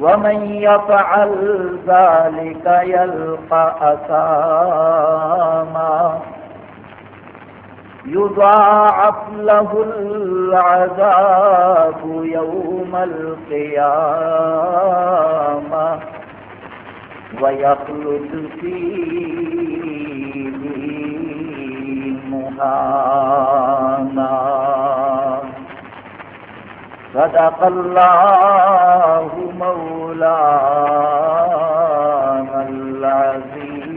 ومن يفعل ذلك يلقى أساما يضاعف له العذاب يوم القيامة ويخلد فيه مهانا صدق الله مولانا العظيم.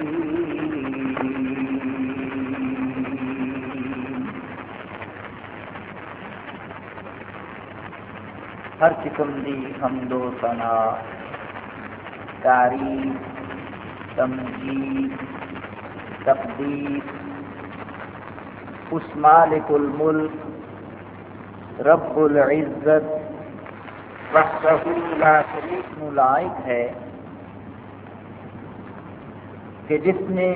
ہر قسم دی حمد و ثنا، تعریف، تمجید، تقدیر، اس مالک الملک رب العزت لا شریک لائق ہے کہ جس نے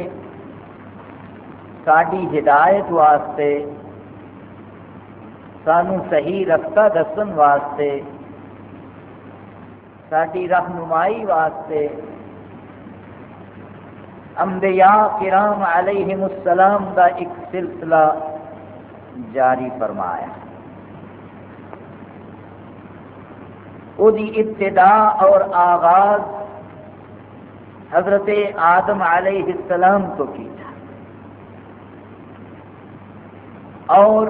ساری ہدایت واسطے، سانو صحیح رستہ دسن واسطے ساری رہنمائی واسطے انبیاء کرام علیہ السلام کا ایک سلسلہ جاری فرمایا۔ وہ ابتدا اور آغاز حضرت آدم علیہ السلام کو کی تھا۔ اور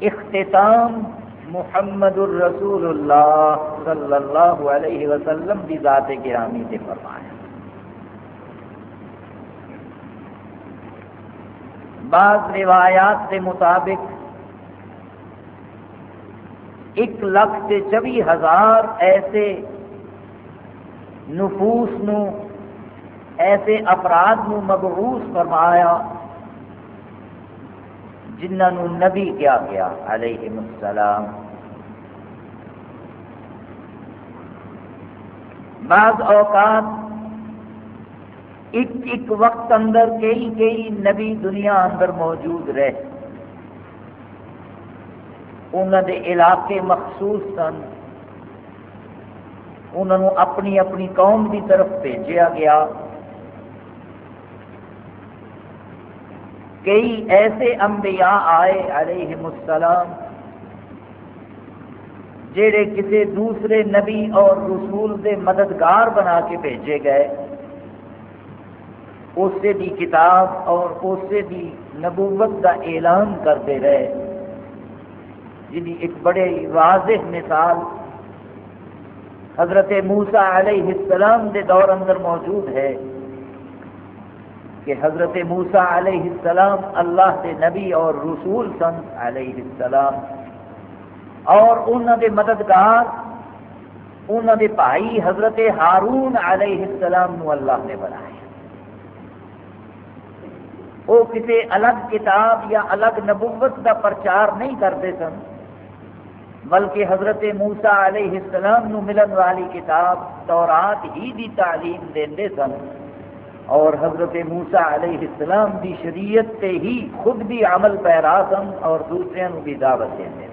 اختتام محمد الرسول اللہ صلی اللہ علیہ وسلم کی ذات گرامی سے فرمایا۔ بعض روایات کے مطابق ایک لاکھ سے چوبی ہزار ایسے نفوس نو، ایسے افراد نو مبعوث فرمایا، جنہوں نبی کیا گیا علیہ السلام۔ بعض اوقات ایک ایک وقت اندر کئی کئی نبی دنیا اندر موجود رہے انہوں دے علاقے مخصوص سن۔ انہوں اپنی اپنی قوم کی طرف بھیجا گیا۔ کئی ایسے انبیاء آئے علیہ السلام جڑے کسی دوسرے نبی اور رسول دے مددگار بنا کے بھیجے گئے۔ اسے دی کتاب اور اسے دی نبوت کا اعلان کرتے رہے۔ جنی ایک بڑے واضح مثال حضرت موسا علیہ السلام دے دور اندر موجود ہے کہ حضرت موسا علیہ السلام اللہ کے نبی اور رسول سن علیہ السلام اور انہوں دے مددگار انہوں دے بھائی حضرت ہارون علیہ السلام نو اللہ نے بنایا۔ وہ کسی الگ کتاب یا الگ نبوت کا پرچار نہیں کرتے سن بلکہ حضرت موسا علیہ السلام نو ملن والی کتاب تورات ہی دی تعلیم دے سن۔ اور حضرت موسا علیہ السلام دی شریعت تے ہی خود بھی عمل پیرا سن اور دوسرے نو بھی دعوت دیں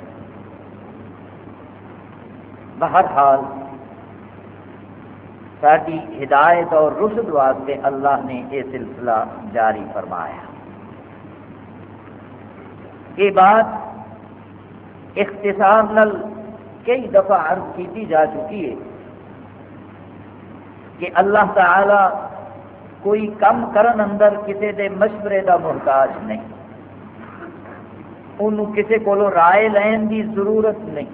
بہرحال ساری ہدایت اور رشد واسطے اللہ نے یہ سلسلہ جاری فرمایا۔ یہ بات اختصار نل کئی دفعہ عرض کی جا چکی ہے کہ اللہ تعالی کوئی کم کرن اندر کسی دے مشورے دا محتاج نہیں۔ انہوں کسی کو رائے لین دی ضرورت نہیں۔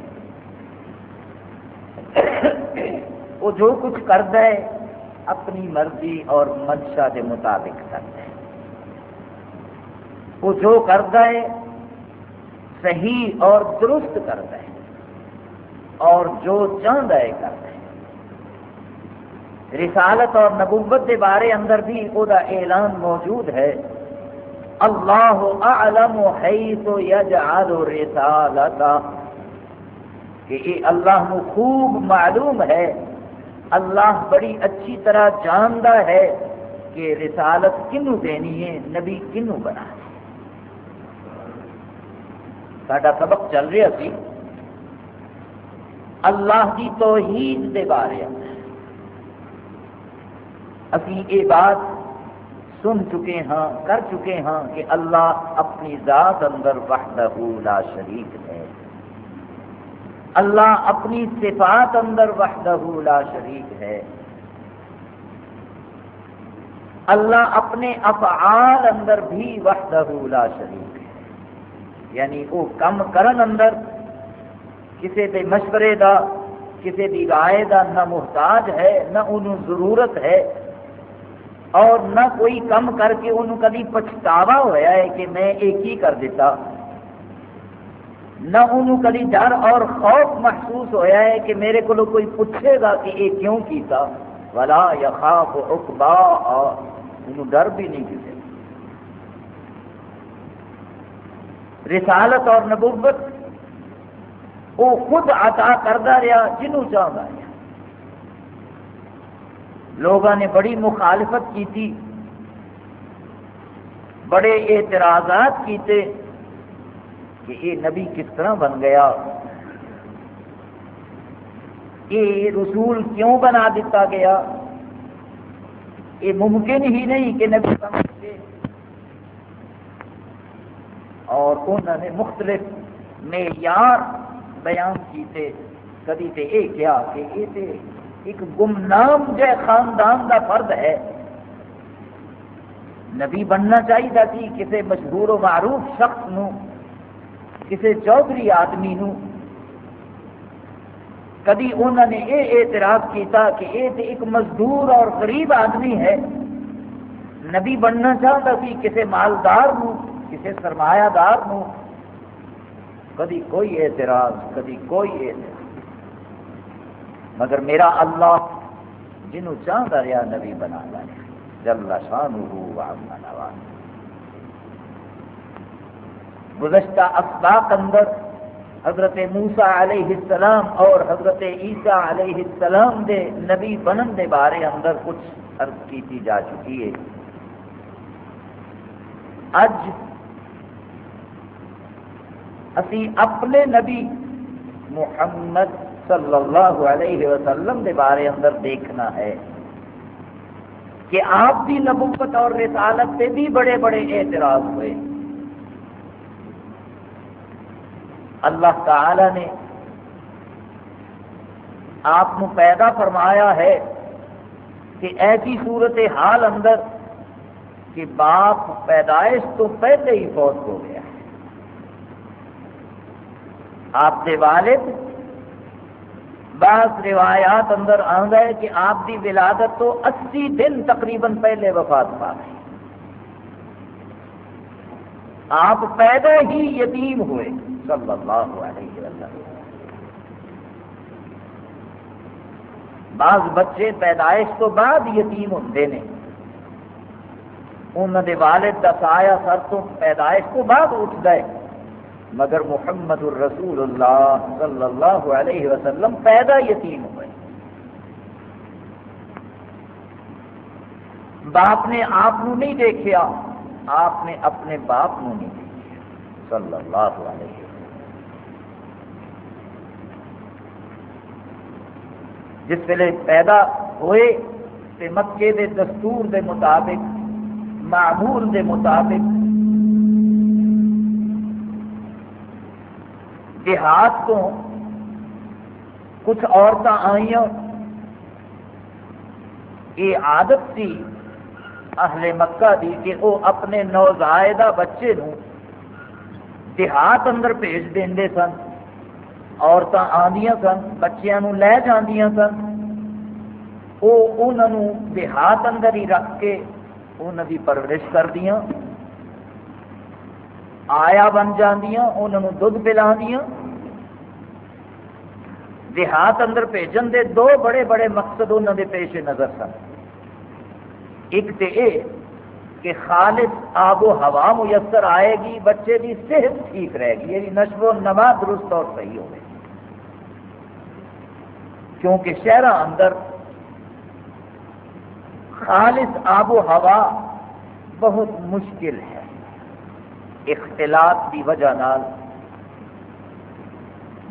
وہ جو کچھ کرتا ہے، اپنی مرضی اور منشا کے مطابق کرتا ہے۔ وہ جو کرتا ہے صحیح اور درست کرتا ہے اور جو چاہتا ہے کرتا ہے۔ رسالت اور نبوت کے بارے اندر بھی وہ اعلان موجود ہے۔ اللہ اعلم حیث یجعل رسالتا۔ کہ یہ اللہ نو خوب معلوم ہے۔ اللہ بڑی اچھی طرح جانتا ہے کہ رسالت کنو دینی ہے، نبی کنو بنا ہے۔ ساڈا سبق چل رہا سی۔ اللہ کی توحید کے بارے ابھی یہ بات سن چکے ہاں کر چکے ہاں کہ اللہ اپنی ذات اندر وحدہ لا شریک ہے۔ اللہ اپنی صفات اندر وحدہ لا شریک ہے۔ اللہ اپنے افعال اندر بھی وحدہ لا شریک ہے یعنی وہ کم کرن اندر کسی کے مشورے دا کسی کی رائے دا نہ محتاج ہے، نہ انہوں ضرورت ہے۔ اور نہ کوئی کم کر کے انہوں کبھی پچھتاوا ہوا ہے کہ میں ایک ہی کر دیتا۔ نہ انہوں کبھی ڈر اور خوف محسوس ہویا ہے کہ میرے کو کوئی پوچھے گا کہ یہ کیوں کیتا۔ ولا یا خوف اقبا انہوں ڈر بھی نہیں کسی رسالت اور نبوت وہ خود عطا کرتا رہا، جنوں چاہتا ہے۔ لوگوں نے بڑی مخالفت کی تھی بڑے اعتراضات کیتے کہ یہ نبی کس طرح بن گیا۔ یہ رسول کیوں بنا دیتا گیا؟ یہ ممکن ہی نہیں کہ نبی اور انہوں نے مختلف معیار بیان کیتے کدی تے یہ کیا کہ یہ تے ایک گمنام جے خاندان دا فرد ہے۔ نبی بننا چاہیے کہ کسی مشہور و معروف شخص نو کسی چودھری آدمی نو۔ کدی انہوں نے یہ اعتراض کیتا کہ یہ تو ایک مزدور اور غریب آدمی ہے۔ نبی بننا چاہتا سی کسی مالدار نو کسی سرمایہ دار نو کدی کوئی اعتراض، کدی کوئی اعتراض۔ مگر میرا اللہ جنہوں چاہتا رہا نبی بنا لیا جل شان گزشتہ اسباق اندر حضرت موسا علیہ السلام اور حضرت عیسیٰ علیہ السلام دے نبی بنن دے بارے اندر کچھ عرض کی جا چکی ہے۔ اج اسی اپنے نبی محمد صلی اللہ علیہ وسلم دے بارے اندر دیکھنا ہے کہ آپ کی نبوت اور رسالت سے بھی بڑے بڑے اعتراض ہوئے۔ اللہ تعالی نے آپ پیدا فرمایا ہے کہ ایسی صورت حال اندر کہ باپ پیدائش تو پہلے ہی فوت ہو گیا ہے آپ کے والد، بعض روایات اندر آندا ہے کہ آپ کی ولادت تو اسی دن تقریباً پہلے وفات پا گئی۔ آپ پیدا ہی یتیم ہوئے، صلی اللہ علیہ وسلم۔ بعض بچے پیدائش تو بعد یتیم ہوتے ہیں۔ انہوں نے والد کا سایہ سر تو پیدائش تو بعد اٹھتا ہے۔ مگر محمد الرسول اللہ صلی اللہ علیہ وسلم پیدا یتیم ہوئے۔ باپ نے آپ نہیں دیکھا آپ نے اپنے باپ نہیں دیکھا صلی اللہ علیہ وسلم۔ جس ویلے پیدا ہوئے تے مکے دے دستور دے مطابق، معمول دے مطابق دیہات تو کچھ عورتیں آئی یہ عادت تھی اہل مکہ دی کہ وہ اپنے نوزائیدہ بچے نو دیہات اندر بھیج دیں سن عورتیں آدیاں سن، بچیاں لے جاندیاں سن۔ وہ انہوں دیہات اندر ہی رکھ کے انہوں کی پرورش کر دیا آیا بن جاندیاں، انہوں دھد پلا دیہات اندر بھیجن دے دو بڑے بڑے مقصد انہوں دے پیش نظر سن۔ ایک تو یہ کہ خالص آب و ہوا میسر آئے گی، بچے کی صحت ٹھیک رہے گی یہ نشو و نما درست اور صحیح ہوگی کیونکہ شہر اندر خالص آب و ہوا بہت مشکل ہے۔ اختلاط کی وجہ نال۔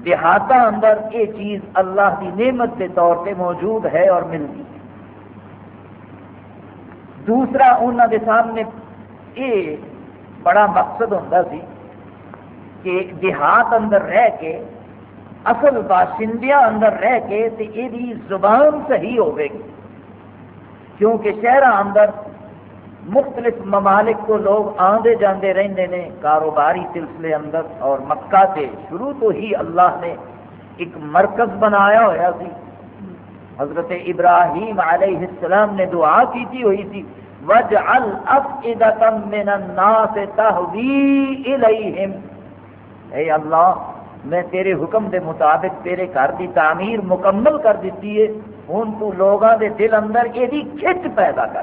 دیہات اندر یہ چیز اللہ کی نعمت کے طور پہ موجود ہے اور ملتی ہے۔ دوسرا انہوں کے سامنے یہ بڑا مقصد ہوتا سی کہ دیہات اندر رہ کے، اصل باشندیا اندر رہ کے یہ زبان صحیح ہوگی کیونکہ شہر اندر مختلف ممالک کو لوگ آدھے جاندے رہتے ہیں کاروباری سلسلے اندر اور مکہ سے شروع تو ہی اللہ نے ایک مرکز بنایا ہوا سی۔ حضرت ابراہیم علیہ السلام نے دعا کی تھی، ہوئی تھی۔ وجعل افئدة اے اللہ، میں تیرے حکم دے مطابق تیرے گھر کی تعمیر مکمل کر دیتی ہے۔ ہوں تو لوگوں دے دل اندر یہ کھچ پیدا کر۔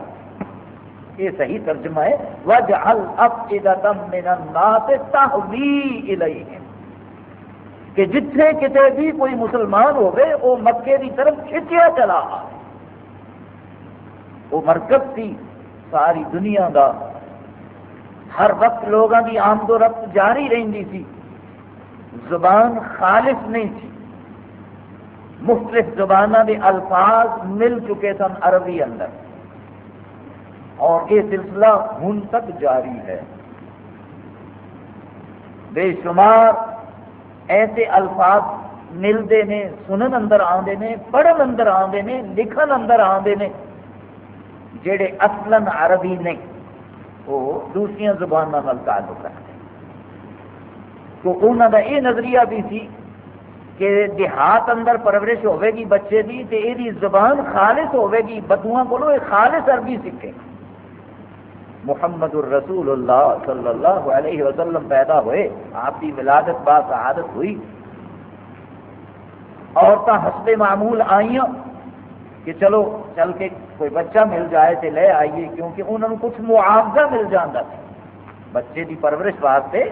یہ صحیح ترجمہ ہے وجعل افئدة من الناس تهوی الیہم کہ جتنے کتے بھی کوئی مسلمان ہوگے وہ مکے کی طرف کھچیا چلا۔ وہ مرکز تھی ساری دنیا دا۔ ہر وقت لوگوں کی آمد و رفت جاری رہی تھی۔ زبان خالص نہیں تھی۔ مختلف زبانوں کے الفاظ مل چکے سن عربی اندر۔ اور یہ سلسلہ ہن تک جاری ہے۔ بے شمار ایسے الفاظ ملتے ہیں، سنن اندر آتے ہیں، پڑھن اندر آتے ہیں، لکھن اندر آتے ہیں، جڑے اصلاً عربی نہیں، وہ دوسری زبانوں تعلق رکھتے تو انہوں کا یہ نظریہ بھی سی کہ دیہات اندر پرورش ہوے گی بچے کی تو یہ زبان خالص ہوے گی بدوا کو خالص عربی سیکھے محمد الرسول اللہ صلی اللہ علیہ وسلم پیدا ہوئے، آپ کی ولادت با شہادت ہوئی۔ عورتیں ہستے معمول آئیاں کہ چلو، چل کے کوئی بچہ مل جائے تو لے آئیے، کیونکہ انہوں نے کچھ معاوضہ مل جاتا تھا۔ بچے کی پرورش واسطے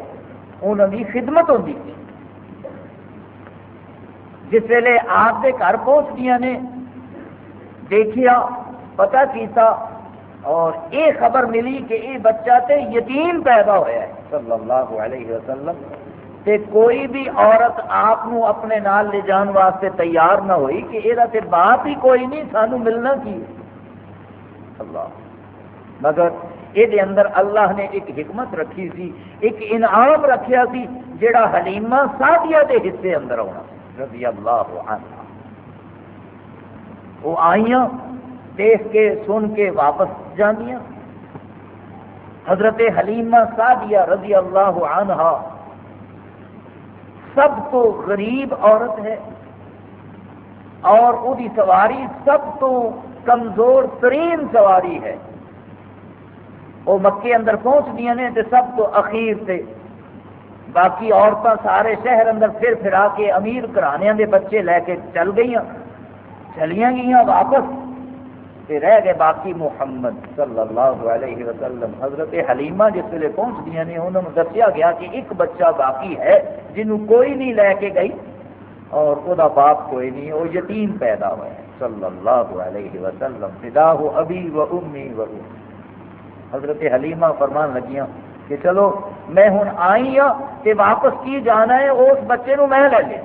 انہوں کی خدمت ہوتی تھی۔ جس ویلے آپ کے گھر پہنچ دیا نے، دیکھیا پتا کیتا اور یہ خبر ملی کہ یہ بچہ تے یتیم پیدا ہوا ہے۔ صلی اللہ علیہ وسلم۔ تے کوئی بھی عورت آپ اپنے نال لے جان واسطے تیار نہ ہوئی کہ یہ باپ ہی کوئی نہیں سانو ملنا کی اللہ۔ مگر یہ اندر اللہ نے ایک حکمت رکھی سی ایک انعام رکھیا سی جڑا حلیمہ سادیا کے حصے اندر آنا رضی اللہ عنہ۔ وہ آئیاں دیکھ کے سن کے واپس جانیاں حضرت حلیمہ سادیہ رضی اللہ عنہ، سب تو غریب عورت ہے اور وہی سواری سب تو کمزور ترین سواری ہے۔ وہ مکے اندر پہنچ دیا نے سب تو اخیر سے باقی عورتیں سارے شہر اندر پھر پھرا کے امیر گھرانے کے بچے لے کے چل گئی چلیاں گئی واپس۔ رہ گئے باقی محمد صلی اللہ علیہ وسلم۔ حضرت حلیمہ جس ویلے پہنچ دیا نے انہوں نے دسیا گیا کہ ایک بچہ باقی ہے جنہوں کوئی نہیں لے کے گئی اور وہ باپ کوئی نہیں وہ یتیم پیدا ہوا ہے صلی اللہ علیہ وسلم۔ فدا ہو ابھی و امی و حضرت حلیمہ فرمان لگیاں کہ چلو میں ہوں آئی ہوں کہ واپس کی جانا ہے اس بچے نو میں لے لیا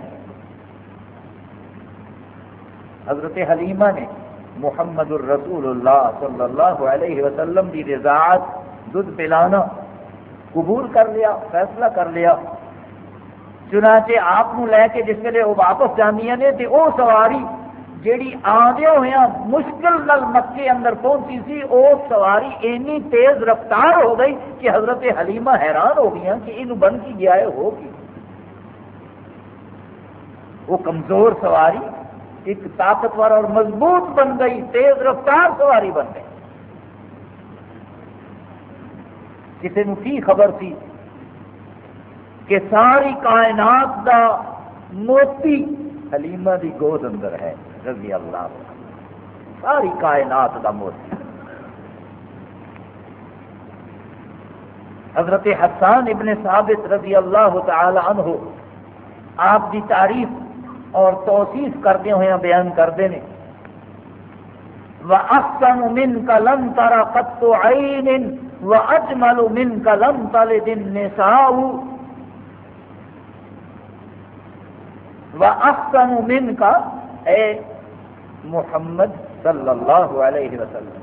حضرت حلیمہ نے محمد الرسول اللہ صلی اللہ علیہ وسلم کی رضاعت، دودھ پلانا، قبول کر لیا، فیصلہ کر لیا۔ چنانچہ آپ لے کے جس ویلے وہ واپس جانیا نے تو وہ سواری جیڑی آدھے ہوئے مشکل نل مکے اندر پہنچی سی وہ سواری اینی تیز رفتار ہو گئی کہ حضرت حلیمہ حیران ہو گئی کہ یہ بن کی گیا ہے ہوگی وہ کمزور سواری ایک طاقتور اور مضبوط بن گئی، تیز رفتار سواری بن گئی۔ کسی کی خبر تھی کہ ساری کائنات دا موتی حلیمہ دی گود اندر ہے، رضی اللہ ساری کائنات دا موتی۔ حضرت حسان ابن ثابت رضی اللہ تعالی عنہ، آپ کی تعریف اور توصیف کرتے ہوئے بیان کرتے ہیں۔ وَأَحْسَنُ مِنْكَ لَمْ تَرَ قَطُّ عَيْنٍ وَأَجْمَلُ مِنْكَ لَمْ تَلِدِ النِّسَاءُ۔ وَأَحْسَنُ مِنْكَ اے محمد صلی اللہ علیہ وسلم۔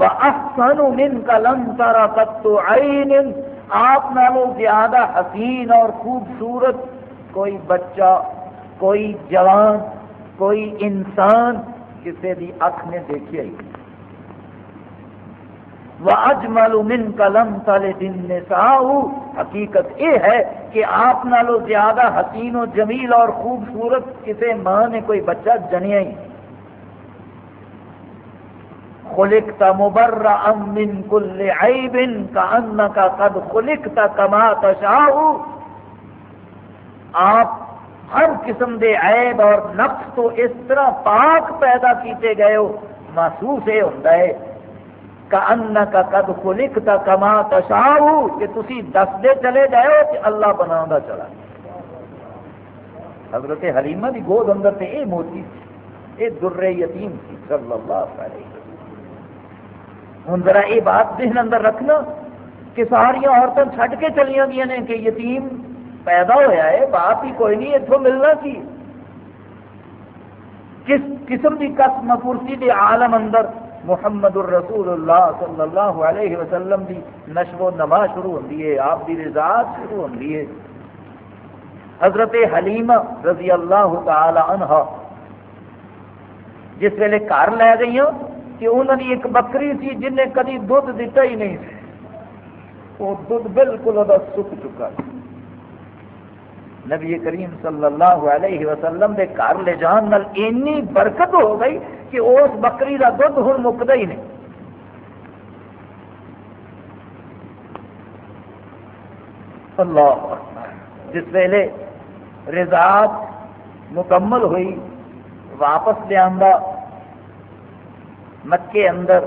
وَأَحْسَنُ مِنْكَ لَمْ تَرَ قَطُّ عَيْنٍ۔ آپ نالو زیادہ حسین اور خوبصورت کوئی بچہ کوئی جوان، کوئی انسان کسی بھی اکھ نے دیکھی آئی وَأَجْمَلُ مِنْكَ لَمْ تَلِدِ النِّسَاءُ۔ حقیقت یہ ہے کہ آپ نالو زیادہ حسین و جمیل اور خوبصورت کسی ماں نے کوئی بچہ جنیا ہی۔ خلقت مبرعا من كل عیب كأنك قد خلقت كما تشاء۔ آپ ہر قسم دے عیب اور نقص تو اس طرح پاک پیدا کیتے گئے ہو، محسوس یہ ہوتا ہے۔ کا قد خلقت کما تشاؤ کہ تسی دستے چلے گئے ہو کہ اللہ بنا چلا۔ حضرت حلیمہ دی گود اندر تے اے موتی تھی، اے در یتیم تھی، صلی اللہ علیہ ہوں ذرا یہ بات ذہن اندر رکھنا کہ ساری عورتیں چھڈ کے چلیاں گیا نے کہ یتیم پیدا ہوا ہے، باپ ہی کوئی نہیں اتوں ملنا کی؟ کس قسم کی قسم پورسی کے عالم اندر محمد الرسول اللہ صلی اللہ علیہ وسلم کی نشو و نما شروع ہوتی ہے، آپ کی رضاعت شروع ہوتی ہے۔ حضرت حلیمہ رضی اللہ تعالی عنہ جس ویلے گھر لے گئی ہوں کہ انہوں نے ایک بکری سی جن نے کدی دھد دیتا ہی نہیں۔ وہ دھد بالکل وہ سک چکا نبی کریم صلی اللہ علیہ وسلم کے گھر لے جان نال اینی برکت ہو گئی کہ اس بکری کا دھد ہوں مکتا ہی نہیں۔ اللہ جس ویلے رضاعت مکمل ہوئی، واپس لیا مکے اندر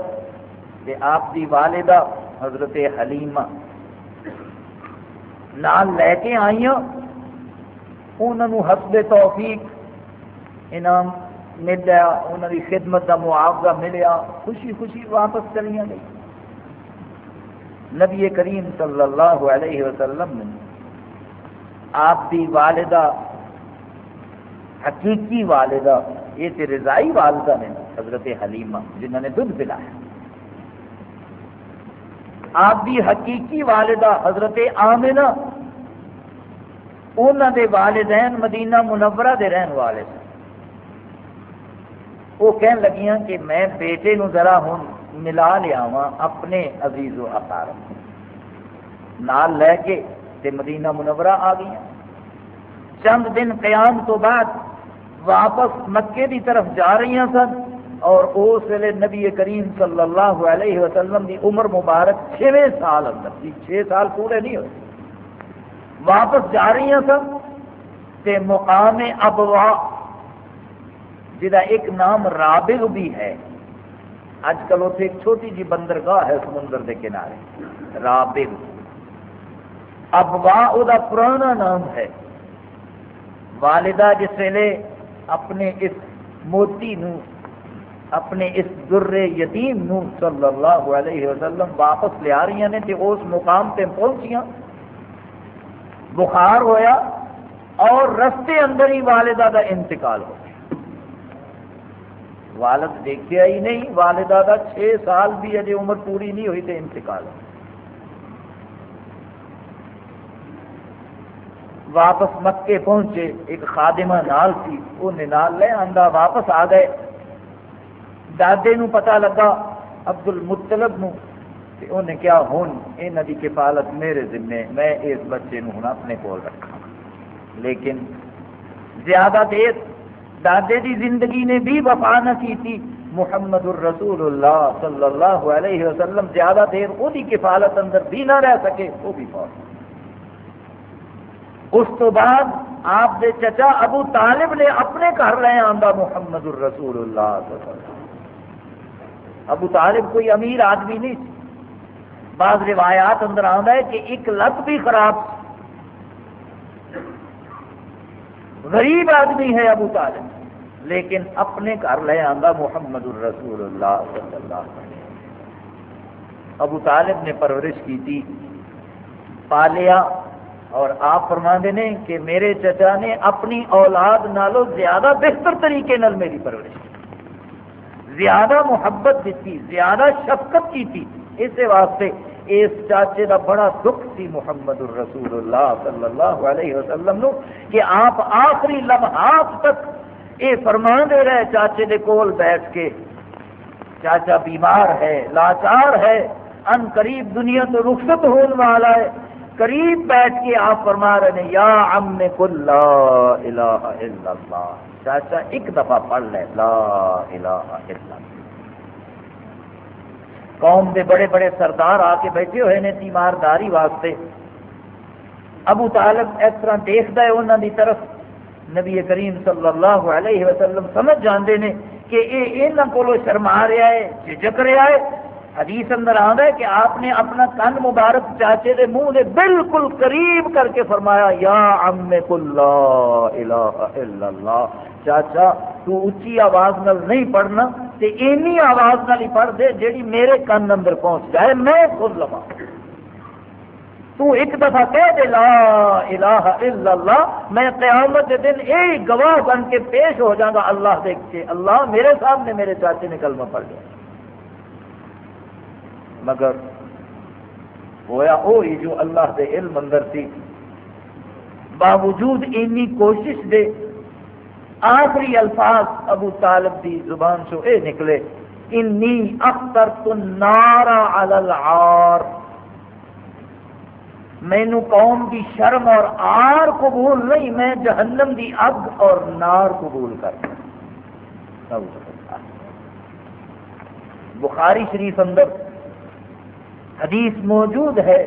آپ کی والدہ حضرت حلیمہ نال لے کے آئی انہوں حسب توفیق انعام ملیا انہوں کی خدمت کا معاوضہ ملیا خوشی خوشی واپس چلیا گئی۔ نبی کریم صلی اللہ علیہ وسلم نے آپ کی والدہ، حقیقی والدہ، یہ تو رضائی والدہ نے حضرت حلیمہ جنہوں نے دودھ پلایا۔ آپ کی حقیقی والدہ حضرت آمنہ انہوں دے والدین مدینہ منورہ دے رہن والے سن۔ وہ کہن لگیاں کہ میں بیٹے نو ذرا ہوں ملا لیا اپنے عزیز و اقارب نال لے کے تے مدینہ منورہ آ گئی چند دن قیام تو بعد واپس مکے کی طرف جا رہی سن اور اس ویلے نبی کریم صلی اللہ علیہ وسلم کی عمر مبارک چھویں سال اندر تھی۔ چھ سال پورے نہیں ہوئے۔ واپس جا رہی سن تے مقام ابوا جا ایک نام رابغ بھی ہے۔ اج کل اتنے ایک چھوٹی جی بندرگاہ ہے سمندر کے کنارے، رابغ۔ ابوا وہ پرانا نام ہے۔ والدہ جس ویلے اپنے اس موتی نو، اپنے اس در یتیم نو صلی اللہ علیہ وسلم واپس لیا رہی ہیں، تے اس مقام پہ پہنچیاں بخار ہویا اور رستے اندر ہی والدہ کا انتقال ہو گیا۔ والد دیکھا ہی نہیں، والدہ کا چھ سال بھی اجے عمر پوری نہیں ہوئی تو انتقال ہو واپس مکے پہنچے، ایک خادمہ نال سی وہ نال لے آندا، واپس آ گئے۔ دادے نو پتا لگا عبد المطلب نو کہ انہیں کیا ہوں یہاں کی کفالت میرے ذمے، میں اس بچے نو ہوں اپنے کول رکھا لیکن زیادہ دیر دادے دی زندگی نے بھی وفا نہ کی تھی محمد الرسول اللہ صلی اللہ علیہ وسلم زیادہ دیر وہ کفالت اندر بھی نہ رہ سکے وہ بھی بہت اس تو بعد آپ دے چچا ابو طالب نے اپنے گھر لے آندا محمد الرسول اللہ صلی اللہ علیہ وسلم۔ ابو طالب کوئی امیر آدمی نہیں بعض روایات اندر آتا ہے کہ ایک لت بھی خراب غریب آدمی ہے ابو طالب، لیکن اپنے گھر لے آندا محمد الرسول اللہ صلی اللہ علیہ وسلم۔ ابو طالب نے پرورش کی تھی پالیا اور آپ فرما نے کہ میرے چچا نے اپنی اولاد نالو زیادہ بہتر طریقے نال میری پرورش کی۔ زیادہ محبت دیتی زیادہ شفقت کی تھی۔ اس واسطے اس چاچے کا بڑا دکھ سی محمد الرسول اللہ صلی اللہ علیہ وسلم نو کہ آپ آخری لمحات تک یہ فرما دے رہے چاچے دے کول بیٹھ کے، چاچا بیمار ہے، لاچار ہے، ان قریب دنیا تو رخصت ہونے والا ہے۔ قریب بیٹھ کے آپ فرما رہے ہیں، یا ام کل لا الہ الا اللہ۔ چاچا ایک دفعہ پڑھ لے، لا الہ الا اللہ۔ قوم دے بڑے بڑے سردار آ کے بیٹھے ہوئے نے تیمارداری واسطے۔ ابو طالب اس طرح دیکھتا ہے انہوں دی طرف۔ نبی کریم صلی اللہ علیہ وسلم سمجھ جاندے نے کہ یہ یہاں کو شرما رہا ہے جھجک رہا ہے۔ حدیث اندر آتا ہے کہ آپ نے اپنا کن مبارک چاچے دے منہ دے بالکل قریب کر کے فرمایا، یا ام کلا الہ الا اللہ۔ چاچا، تو اچھی آواز نال نہیں پڑھنا۔ تے اینی آواز نال ہی پڑھ دے جیڑی میرے کن اندر پہنچ جائے، میں خود لوا تو ایک دفعہ کہہ دے، لا الہ الا اللہ، میں قیامت کے دن یہی گواہ بن کے پیش ہو جاؤں گا اللہ دیکھ کے اللہ میرے سامنے میرے چاچے نے کلمہ پڑھ لیا۔ مگر ہویا وہی جو اللہ دے علم اندر تھی۔ باوجود اینی کوشش دے آخری الفاظ ابو طالب دی زبان سے اے نکلے، انی اختر نارا العار. مینو قوم کی شرم اور آر قبول نہیں، میں جہنم دی اگ اور نار قبول کر بخاری شریف اندر حدیث موجود ہے،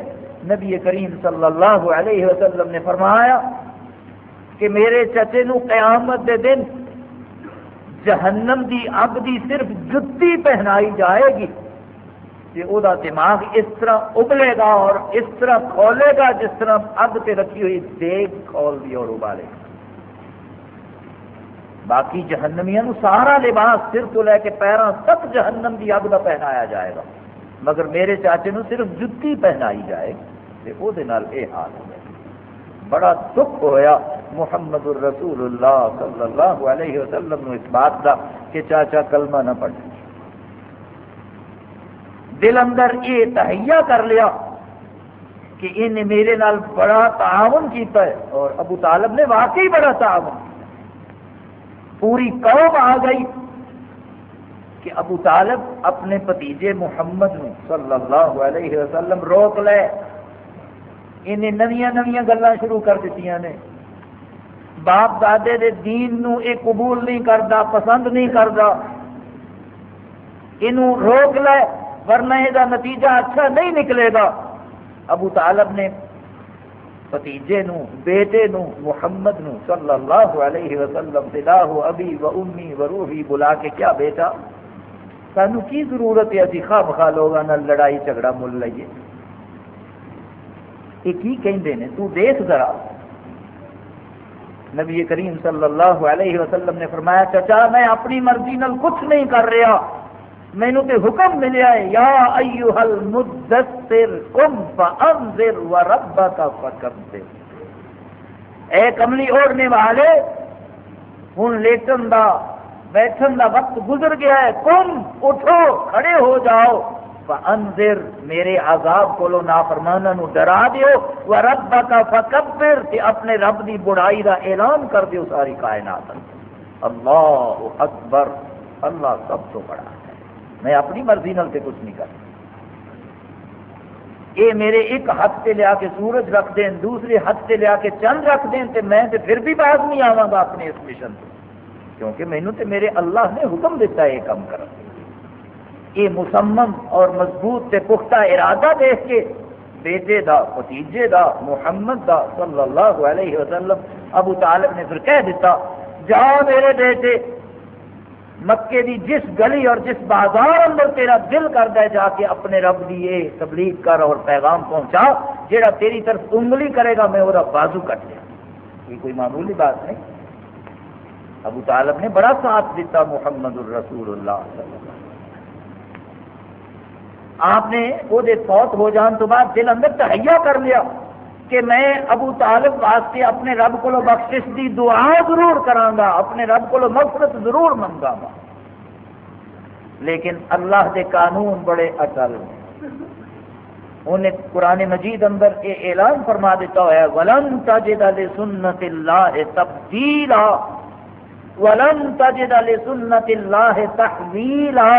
نبی کریم صلی اللہ علیہ وسلم نے فرمایا کہ میرے چچے نو قیامت دے دن جہنم دی اگ دی صرف جتی پہنائی جائے گی، کہ وہ دماغ اس طرح ابلے گا اور اس طرح کھولے گا جس طرح اگ سے رکھی ہوئی دیگ کھول دی اور ابالے گا۔ باقی جہنمیا سارا لباس سر تو لے کے پیروں تک جہنم دی اگ کا پہنایا جائے گا۔ مگر میرے چاچے نو صرف جتی پہنائی جائے گی وہ حال ہو بڑا دکھ ہویا۔ محمد الرسول اللہ صلی اللہ علیہ وسلم نو اس بات کا کہ چاچا کلمہ نہ پڑھ دل اندر یہ تہیا کر لیا کہ انہیں میرے نال بڑا تعاون کیتا ہے اور ابو طالب نے واقعی بڑا تعاون پوری قوم آ گئی کہ ابو طالب اپنے پتیجے محمد نو صلی اللہ علیہ وسلم روک لے۔ انہیں نویاں نویاں گلا شروع کر دیتی نے۔ باپ دادے دے دین نو اے قبول نہیں کرتا پسند نہیں کرتا یہ روک لے، ورنہ یہ نتیجہ اچھا نہیں نکلے گا۔ ابو طالب نے بتیجے نو، بیٹے نو، محمد نو صلی اللہ علیہ وسلم دلاہ ابی و امی و روحی بلا کے کیا بیٹا؟ سانو کی ضرورت ہے؟ ابھی خواہ بخواہ لوگوں لڑائی جھگڑا مل لئیے۔ یہ کی کہندے نے؟ تو دیکھ ذرا۔ نبی کریم صلی اللہ علیہ وسلم نے فرمایا، چچا، میں اپنی مرضی نال کچھ نہیں کر رہا۔ مینو تے حکم ملیا ہے، یا ایوہ المدثر قم فانذر وربک فکبر۔ اے کملی اوڑنے والے، ہن لیٹن دا، بیٹھن دا وقت گزر گیا ہے کم اٹھو، کھڑے ہو جاؤ۔ انضر میرے عذاب کو لو نو ڈرا دیو و رب کا فکبر تے اپنے رب دی بڑائی دا اعلان کر دیو ساری کائنات اللہ اکبر، اللہ سب تو بڑا ہے۔ میں اپنی مرضی نال تے کچھ نہیں کرتا اے میرے ایک ہاتھ سے لیا کے سورج رکھ دیں دوسرے ہاتھ سے لیا کے چند رکھ دیں تے میں تے پھر بھی باز نہیں آواں گا اپنے اس مشن سے کیونکہ مینو تے میرے اللہ نے حکم دیتا ہے یہ کام کرنا یہ مسمم اور مضبوط تے پختہ ارادہ دیکھ کے بیٹے دا بتیجے دا، محمد دا، صلی اللہ علیہ وسلم، ابو طالب نے پھر کہہ دیتا، جاؤ میرے بیٹے، مکے دی جس گلی اور جس بازار اندر تیرا دل کرتا ہے جا کے اپنے رب دی یہ تبلیغ کر اور پیغام پہنچا، جیڑا تیری طرف انگلی کرے گا، میں وہ بازو کٹ لیا۔ یہ کوئی معمولی بات نہیں۔ ابو طالب نے بڑا ساتھ دیتا، محمد الرسول اللہ صلی اللہ علیہ وسلم۔ آپ نے وہ فوت ہو جان تو بعد دل اندر تہیا کر لیا کہ میں ابو طالب واسطے اپنے رب کو بخشش دی دعا ضرور کراں گا، اپنے رب کو مفرت ضرور منگا گا۔ لیکن اللہ دے قانون بڑے اٹل انہیں قرآن مجید اندر یہ اعلان فرما دیتا ہوا ہے، ولن تجد لسنت اللہ تبدیلا، ولن تجد لسنت اللہ تحویلا۔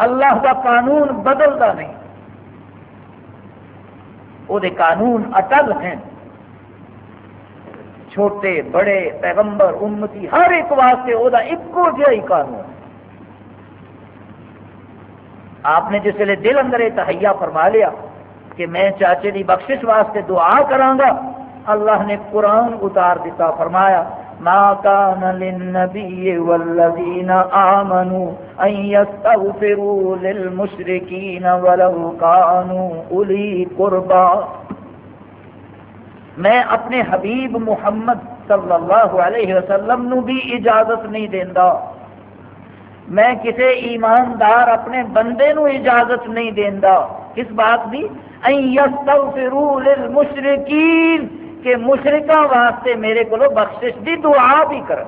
اللہ کا قانون بدلتا نہیں۔ وہ قانون اٹل ہیں۔ چھوٹے، بڑے، پیغمبر، امتی، ہر ایک واسطے وہ ایکو جہا ہی قانون۔ آپ نے جس ویلے دل اندر یہ تہیا فرما لیا کہ میں چاچے کی بخشش واسطے دعا کرا اللہ نے قرآن اتار دیتا فرمایا۔ ما كان للنبي والذين آمنوا أن يستغفروا للمشركين ولو كانوا أولي قربا میں اپنے حبیب محمد صلی اللہ علیہ وسلم نو بھی اجازت نہیں دینا میں کسی ایماندار اپنے بندے نو اجازت نہیں دینا کس بات کی این یستغفروا للمشرکین کہ مشرقہ واسطے میرے کو بخشش دی، دعا بھی کر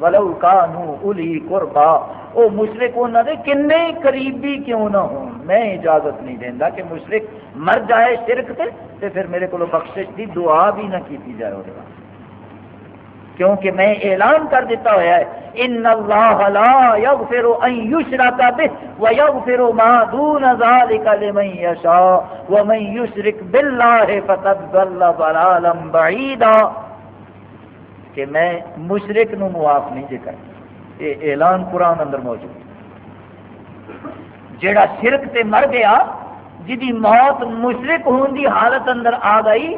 ولو کانو الی قربا۔ او مشرق انہوں نے کنے قریبی کیوں نہ ہوں؟ میں اجازت نہیں دینا کہ مشرق مر جائے شرک تے تے پھر میرے کو بخشش دی، دعا بھی نہ کی جائے۔ وہ کیونکہ میں اعلان کر دیتا ہوا ہے ان اللہ لا یغفر ان یشرک به ویغفر ما دون ذلك لمن یشاء ومن یشرک بالله فقد ضل ضلالا بعیدا کہ میں مشرک نو معاف نہیں جے کر یہ اعلان قرآن اندر موجود جیڑا شرک تے مر گیا، جدی موت مشرک ہون دی حالت اندر آ گئی،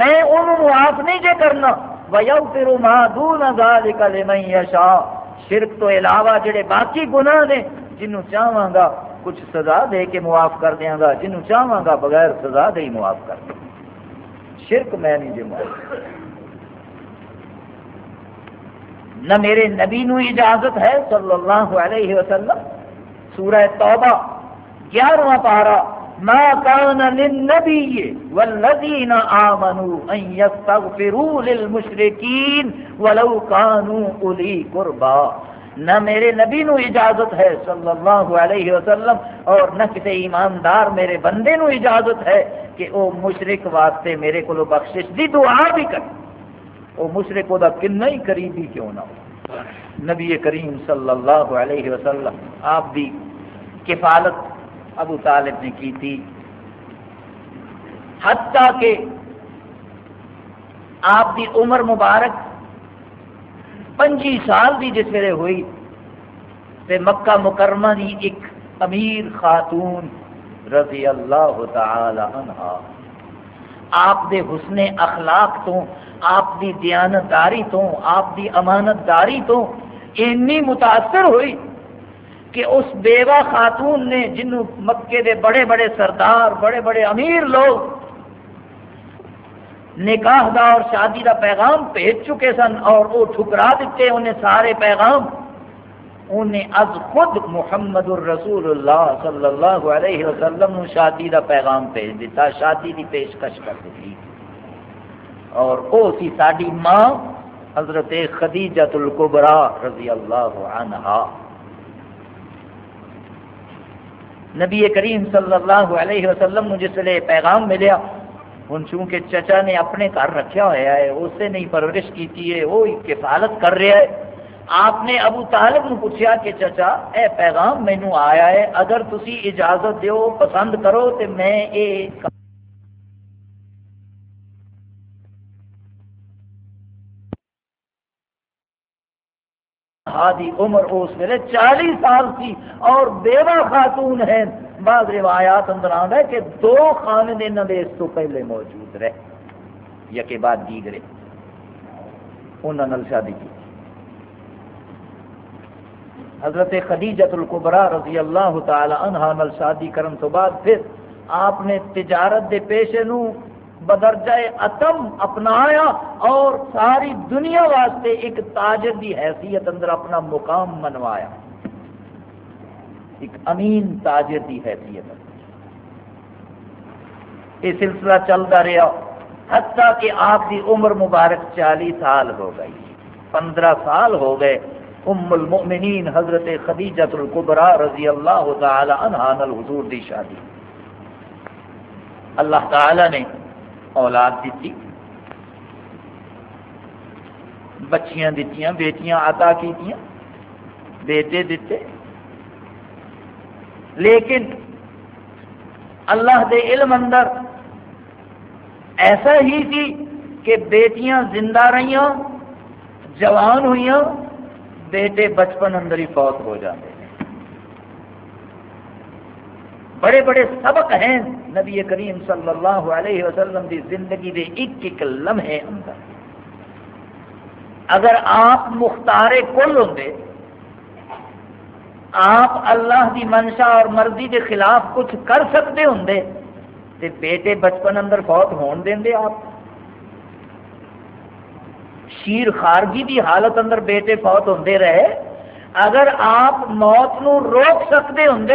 میں انہوں معاف نہیں جے کرنا۔ وَيَغْفِرُ مَا دُونَ ذَلِكَ لِمَنْ يَشَاءُ۔ شرک تو علاوہ جڑے باقی گناہ نے، جنہوں چاہواں گا کچھ سزا دے کے معاف کر دیاں گا، جنہوں چاہواں گا بغیر سزا دے ہی معاف کر دیں شرک میں نہیں جو معاف نہ میرے نبی نو اجازت ہے صلی اللہ علیہ وسلم۔ سورہ توبہ گیارہواں پارہ۔ ما كان للنبي والذين آمنوا أن يستغفروا للمشركين ولو كانوا أولي قربا نہ میرے نبی نو اجازت ہے صلی اللہ علیہ وسلم اور نہ کسی ایماندار میرے بندے نو اجازت ہے کہ وہ مشرق واسطے میرے کو بخشش دی دعا بھی کر وہ مشرق وہ کن ہی قریبی کیوں نہ ہو۔ نبی کریم صلی اللہ علیہ وسلم، آپ بھی کفالت ابو طالب نے کی تھی۔ حتیٰ کہ آپ دی عمر مبارک پنجی سال دی جس ویلے ہوئی، تے مکہ مکرمہ دی ایک امیر خاتون رضی اللہ تعالی عنہ۔ آپ دے حسن اخلاق تو، آپ دی دیانتداری تو، آپ دی امانت داری تو اینی متاثر ہوئی۔ کہ اس بیوہ خاتون نے جنہوں مکے دے بڑے بڑے سردار، بڑے بڑے امیر لوگ نکاح دا اور شادی دا پیغام بھیج چکے سن اور وہ ٹھکرا دیتے انہیں سارے پیغام، انہیں از خود محمد الرسول اللہ صلی اللہ علیہ وسلم شادی دا پیغام بھیج دیتا، شادی دی پیشکش کر دی اور وہ سی ساری ماں حضرت خدیجت القبرا رضی اللہ عنہا۔ نبی کریم صلی اللہ علیہ وسلم جس ویلے پیغام ملیا۔ ہوں چونکہ چچا نے اپنے گھر رکھا ہوا ہے اسے نہیں پرورش کی ہے وہ کفالت کر رہا ہے آپ نے ابو طالب نے پوچھا کہ چچا، اے پیغام مینو آیا ہے، اگر تسی اجازت دیو، پسند کرو، تو میں یہ عمر اس ویلے چالیس سال تھی اور بیوہ خاتون ہے بعض روایات اندر آتا ہے کہ دو خاند انہوں نے اس تو پہلے موجود رہے۔ یکے بعد دیگرے انہوں نے شادی کی۔ حضرت خدیجت القبرا رضی اللہ تعالی عنہ نل شادی کرن تو بعد پھر آپ نے تجارت دے پیشے نو بدرجہ اتم اپنایا اور ساری دنیا واسطے ایک تاجر دی حیثیت اندر اپنا مقام منوایا۔ ایک امین تاجر دی حیثیت اندر۔ یہ سلسلہ چلتا رہا۔ حتیٰ کہ آپ کی عمر مبارک چالیس سال ہو گئی۔ پندرہ سال ہو گئے۔ ام المؤمنین حضرت خدیجت القبرا رضی اللہ تعالی عنہ حضور دی شادی۔ اللہ تعالی نے اولاد دیتی. بچیاں دیتیاں، بیٹیاں عطا کیتیاں، بیٹے دیتے. لیکن اللہ دے علم اندر ایسا ہی تھی کہ بیٹیاں زندہ رہیاں، جوان ہوئیاں بیٹے بچپن اندر ہی فوت ہو جاتے ہیں بڑے بڑے سبق ہیں۔ نبی کریم صلی اللہ علیہ وسلم کی زندگی دے ایک ایک لمحے اندر۔ اگر آپ مختار کل ہوں آپ اللہ کی منشا اور مرضی کے خلاف کچھ کر سکتے ہوں تو بیٹے بچپن اندر فوت ہون دیں دے آپ۔ شیر خارگی کی حالت اندر بیٹے فوت ہوتے رہے۔ اگر آپ موت نو روک سکتے ہوں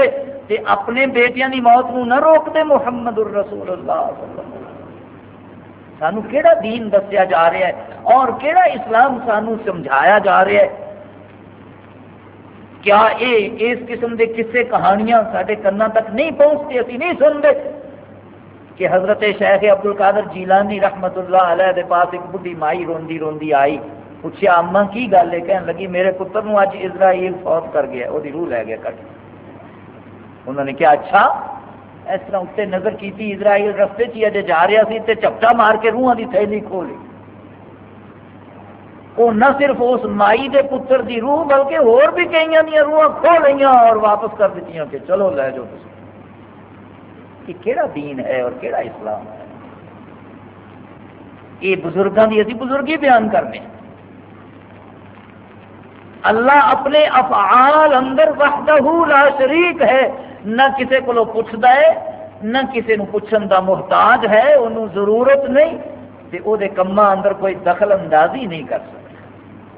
تے اپنے بیٹیاں دی موت نو نہ روک دے محمد الرسول اللہ صلی اللہ علیہ وسلم۔ سانو کیڑا دین دسیا جا رہا ہے اور کیڑا اسلام سانو سمجھایا جا رہا ہے؟ کیا اے اس قسم دے قصے کہانیاں سارے کنا تک نہیں پہنچتے؟ اسی نہیں سنتے؟ کہ حضرت شیخ عبد القادر جیلانی رحمت اللہ علیہ دے پاس ایک بڑھی مائی روندی روندی آئی۔ پوچھا اما کی گل ہے؟ کہنے لگی، میرے پتر نو اج اسرائیل فوت کر گیا وہ روح لے گیا کٹ۔ انہوں نے کیا اچھا اس طرح اتنے نظر کی اسرائیل رستے چی اجے جا رہا سی، تے چپٹا مار کے روحاں دی تھیلی کھولی۔ وہ نہ صرف اس مائی دے پتر دی روح، بلکہ اور بھی کئی دیا روحاں کھو لیا اور واپس کر دیتی کہ چلو لے جاؤ تھی کہ کیڑا دین ہے اور کیڑا اسلام ہے؟ یہ بزرگوں کی اسی بزرگی بیان کرنے۔ اللہ اپنے افعال اندر وحدہ لا شریک ہے۔ نہ کسی کو پوچھتا ہے، نہ کسی کو پوچھن دا محتاج ہے انہوں ضرورت نہیں۔ تے او دے کما اندر کوئی دخل اندازی نہیں کر سکتا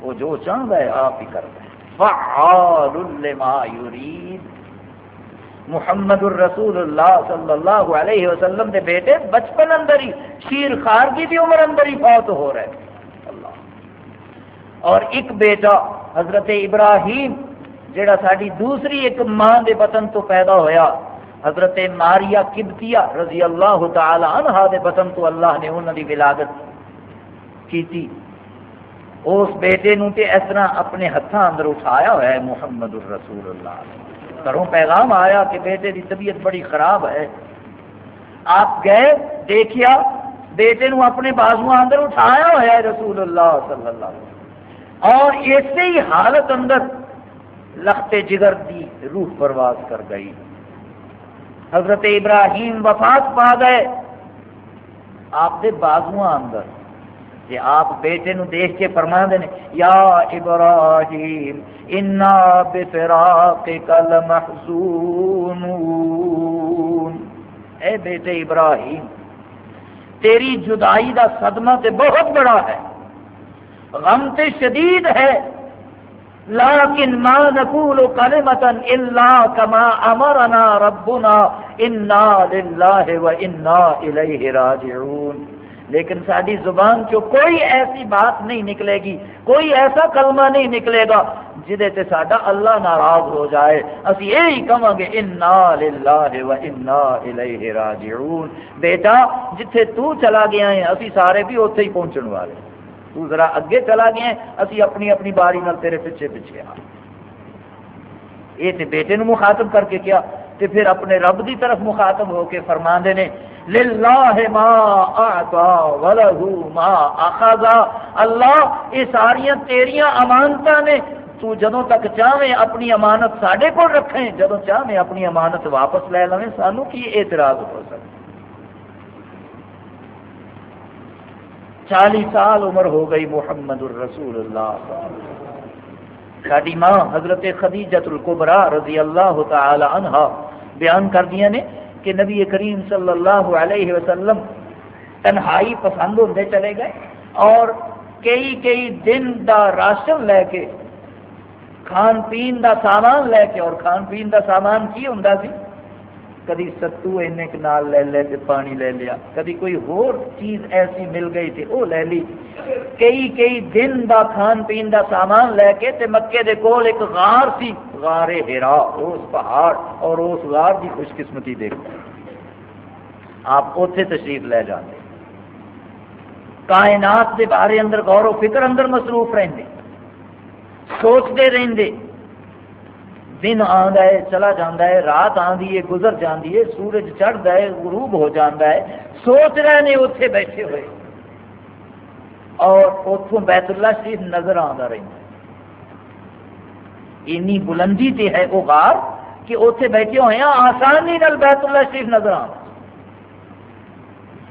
وہ جو چاہتا ہے، آپ ہی کرتا ہے۔ فعال لما یرید۔ محمد الرسول اللہ صلی اللہ علیہ وسلم دے بیٹے، بچپن اندر ہی، شیر خارگی کی عمر اندر ہی فوت ہو رہے۔ اللہ۔ اور ایک بیٹا، حضرت ابراہیم جڑا ساری دوسری ایک ماں دے بطن تو پیدا ہویا، حضرت ماریا کبتیا رضی اللہ تعالی عنہ دے بطن تو اللہ نے انہوں کی ولادت کی اس بیٹے نو تے اس طرح اپنے ہاتھوں اندر اٹھایا ہوا ہے، محمد الرسول اللہ۔ گھروں پیغام آیا کہ بیٹے کی طبیعت بڑی خراب ہے۔ آپ گئے، دیکھیا، بیٹے نو اپنے بازو اندر اٹھایا ہوا ہے رسول اللہ صلی اللہ علیہ وسلم۔ اور اسی حالت اندر لختے جگر دی روح پرواز کر گئی۔ حضرت ابراہیم وفات پا گئے۔ آپ دے بازو اندر کہ آپ بیٹے نو دیکھ کے فرما دے یا ابراہیم، انا بفراقک لمحزونون۔ اے بیٹے ابراہیم، تیری جدائی دا صدمہ تے بہت بڑا ہے۔ غم تے شدید ہے۔ لیکن ما نقول کلمتا الا کما امرنا ربنا انا للہ و انا الیہ راجعون۔ لیکن ساری زبان چو کوئی ایسی بات نہیں نکلے گی، کوئی ایسا کلمہ نہیں نکلے گا جہے سے سڈا اللہ ناراض ہو جائے۔ اسی یہی کہاں گے انا للہ و انا الیہ راجعون۔ بیٹا، جتھے تو چلا گیا ہے اسی سارے بھی اوتھے ہی پہنچن والے تو ذرا اگے چلا گیا ہے اسی اپنی اپنی باری نال تیرے پیچھے پیچھے آ یہ تے بیٹے نو مخاطب کر کے کیا، تے پھر اپنے رب دی طرف مخاطب ہو کے فرما نے، للہ ما اعطا ولہ ما اخذا اللہ، یہ ساریاں تیریاں امانتاں نے، تو جدوں تک چاہے اپنی امانت سڈے کو رکھیں جدو چاہے اپنی امانت واپس لے لیں سانو کی اعتراض ہو سکتا چالی سال عمر ہو گئی محمد الرسول اللہ۔ ساری ماں حضرت خدیجت القبرا رضی اللہ تعالی عنہ بیان کر دیا نے کہ نبی کریم صلی اللہ علیہ وسلم تنہائی پسند ہوتے چلے گئے اور کئی کئی دن دا راشن لے کے، کھان پین دا سامان لے کے، اور کھان پین دا سامان کی ہوں سی؟ کدی ستو اینے نال لے لے تے پانی لے لیا۔ کدی کوئی ہور چیز ایسی مل گئی تھی وہ لے لی۔ کئی کئی دن دا کھان پین دا سامان لے کے تے مکے دے کول ایک غار سی۔ غار ہرا اس پہاڑ اور اس غار دی خوش قسمتی دیکھو۔ آپ اوتھے تشریف لے جاتے کائنات دے بارے اندر غور و فکر اندر مصروف رہندے۔ سوچتے رہندے۔ دن آندا ہے، چلا جانا ہے، رات آندی ہے، گزر جاندی ہے، سورج چڑھتا ہے، غروب ہو جاتا ہے۔ سوچ رہے نے اتنے بیٹھے ہوئے۔ اور اتوں بیت اللہ شریف نظر آتا رہتا اینی بلندی تے ہے وہ غار کہ اتنے بیٹھے ہوئے ہیں، آسانی نال بیت اللہ شریف نظر آ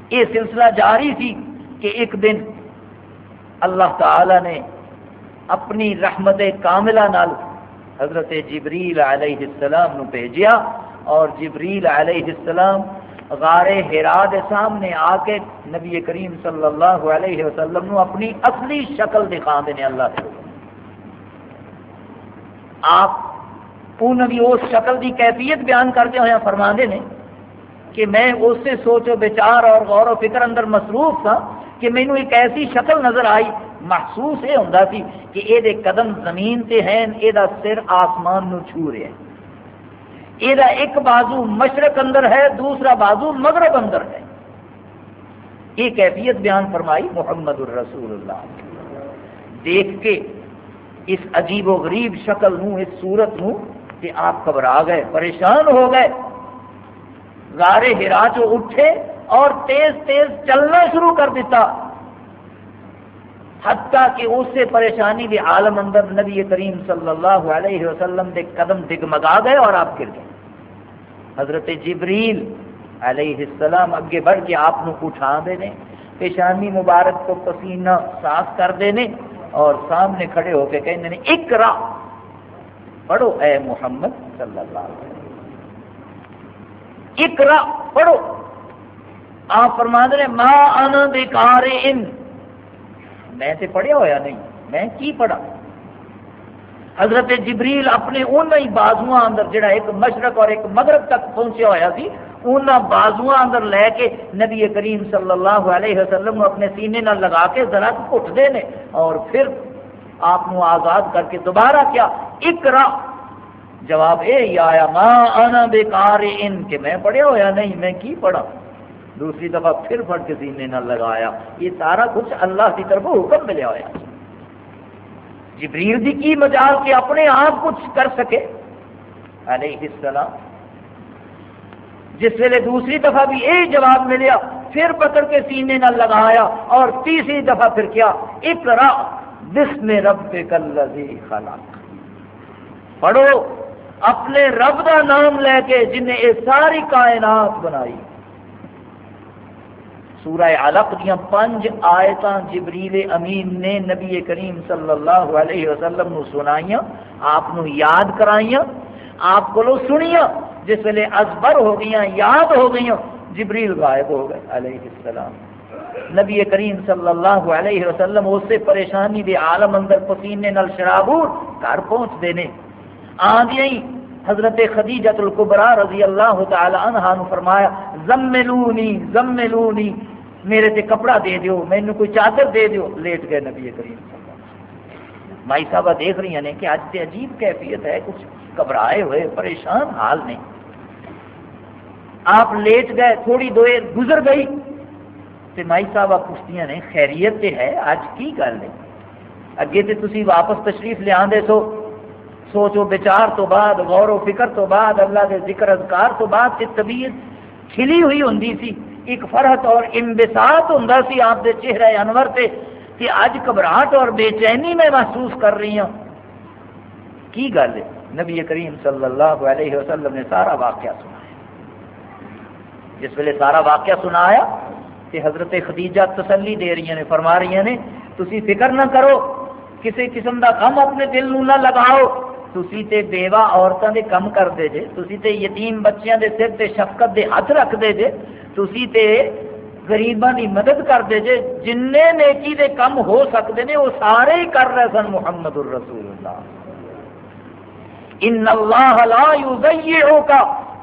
یہ سلسلہ جاری تھی کہ ایک دن اللہ تعالی نے اپنی رحمت کاملہ نال حضرت جبریل علیہ السلام نو بھیجیا اور جبریل علیہ السلام غار ہرا دے سامنے آ کے نبی کریم صلی اللہ علیہ وسلم نو اپنی اصلی شکل دکھا دینے اللہ سے۔ آپ انہوں اس شکل دی کیفیت بیان کرتے ہوئے فرما نے کہ میں اس سے سوچ و بچار اور غور و فکر اندر مصروف تھا کہ مینو ایک ایسی شکل نظر آئی محسوس یہ ہوں سی کہ یہ قدم زمین تے ہیں یہ سر آسمان نو چھو رہے ہیں۔ یہ ایک بازو مشرق اندر ہے، دوسرا بازو مغرب اندر ہے۔ یہ کیفیت بیان فرمائی محمد الرسول اللہ۔ دیکھ کے اس عجیب و غریب شکل نو، اس صورت نو کہ آپ گھبرا گئے، پریشان ہو گئے۔ گارے ہرا چو اٹھے اور تیز تیز چلنا شروع کر دیتا۔ حتیٰ کہ اس سے پریشانی کے عالم اندر نبی کریم صلی اللہ علیہ وسلم دے قدم دگمگا گئے اور آپ گر گئے۔ حضرت جبریل علیہ السلام اگے بڑھ کے آپ اٹھا دینے پیشانی مبارک کو پسینہ صاف کر دینے اور سامنے کھڑے ہو کے کہنے ایک راہ پڑھو اے محمد صلی اللہ علیہ وسلم۔ ایک راہ پڑھو۔ آپ فرما دے ماں ان بیکار ان میں تے پڑھیا ہویا نہیں، میں کی پڑھا حضرت جبریل اپنے ان ہی بازو اندر جڑا ایک مشرق اور ایک مغرب تک پہنچیا ہوا سی ان بازو اندر لے کے نبی کریم صلی اللہ علیہ وسلم اپنے سینے نہ لگا کے ذرا گھٹ دے نے اور پھر آپ آزاد کر کے دوبارہ کیا۔ اکرا جواب یہ آیا، ماں آنا بیکار ان کہ میں پڑھیا ہویا نہیں، میں کی پڑھا دوسری دفعہ پھر پڑھ کے سینے نہ لگایا۔ یہ سارا کچھ اللہ کی طرف حکم ملیا ہوا جبریل دی کی مجال کہ اپنے آپ کچھ کر سکے۔ علیہ السلام۔ جس ویلے دوسری دفعہ بھی یہی جواب ملیا، پھر پکڑ کے سینے نہ لگایا اور تیسری دفعہ پھر کیا؟ اقرا بسم رب کلذی خلق۔ پڑھو، اپنے رب کا نام لے کے جن نے یہ ساری کائنات بنائی۔ سورہ علق دیا پنج آیت جبریل امین نے نبی کریم صلی اللہ علیہ وسلم نو سنائیاں، آپ نو یاد کرائیاں، آپ کو سنیا جس ویلے ازبر ہو گئی یاد ہو گئی جبریل غائب ہو گئے، علیہ السلام۔ نبی کریم صلی اللہ علیہ وسلم اس سے پریشانی دے عالم اندر پسینے نل شرابور گھر پہنچ دینے آدھے ہی حضرت خدیجت القبرا رضی اللہ تعالی عنہ نے فرمایا، زملونی زملونی، میرے تے کپڑا دے دیو مینو کوئی چادر دے دیو۔ لیٹ گئے نبی کریم مائی صاحب دیکھ رہی ہیں کہ اج تے عجیب کیفیت ہے، کچھ گھبرائے ہوئے، پریشان حال نہیں آپ لیٹ گئے، تھوڑی دیر گزر گئی۔ تے مائی صاحب پوچھتی نے خیریت تے ہے اج کی گل ہے؟ اگے تے تسی واپس تشریف لیا سو۔ سوچ و بچار تو بعد، غور و فکر تو بعد، اللہ کے ذکر اذکار تو بعد کی طبیعت کھلی ہوئی ہوں سی، ایک فرحت اور امبساط ہوں سی آپ کے چہرے انور سے کہ اج گھبراہٹ اور بے چینی میں محسوس کر رہی ہوں۔ کی گل ہے؟ نبی کریم صلی اللہ علیہ وسلم نے سارا واقعہ سنایا۔ جس ویلے سارا واقعہ سنایا کہ حضرت خدیجہ تسلی دے رہی نے فرما رہی نے تسی فکر نہ کرو، کسی قسم کا کم اپنے دل نو نہ لگاؤ۔ تسی تے بیوہ عورتوں دے کم کر دے جے، تسی تے یتیم بچیاں دے سر تے شفقت دے ہاتھ رکھ دے جے، تسی تے غریباں دی مدد کر دے جے جن نیکی دے کم ہو سکتے ہیں وہ سارے ہی کر رہے سن محمد الرسول اللہ۔ ان اللہ لا یضیعک۔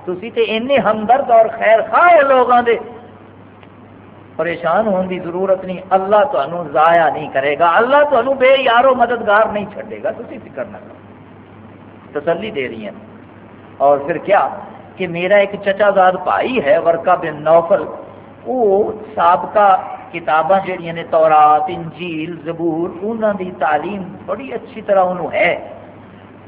تسی تے اینے ہمدرد اور خیر خواہ لوگاں دے پریشان ہونے کی ضرورت نہیں، اللہ تمہیں ضائع نہیں کرے گا، اللہ تمہیں بے یارو مددگار نہیں چھڈے گا تھی فکر نہ کرو۔ تسلی دے رہی ہیں۔ اور پھر کیا کہ میرا ایک چچا زاد بھائی ہے ورکا بن نوفل، وہ سابقہ کتاباں جہیا نے تورات، انجیل، زبور انہوں دی تعلیم بڑی اچھی طرح انہوں ہے۔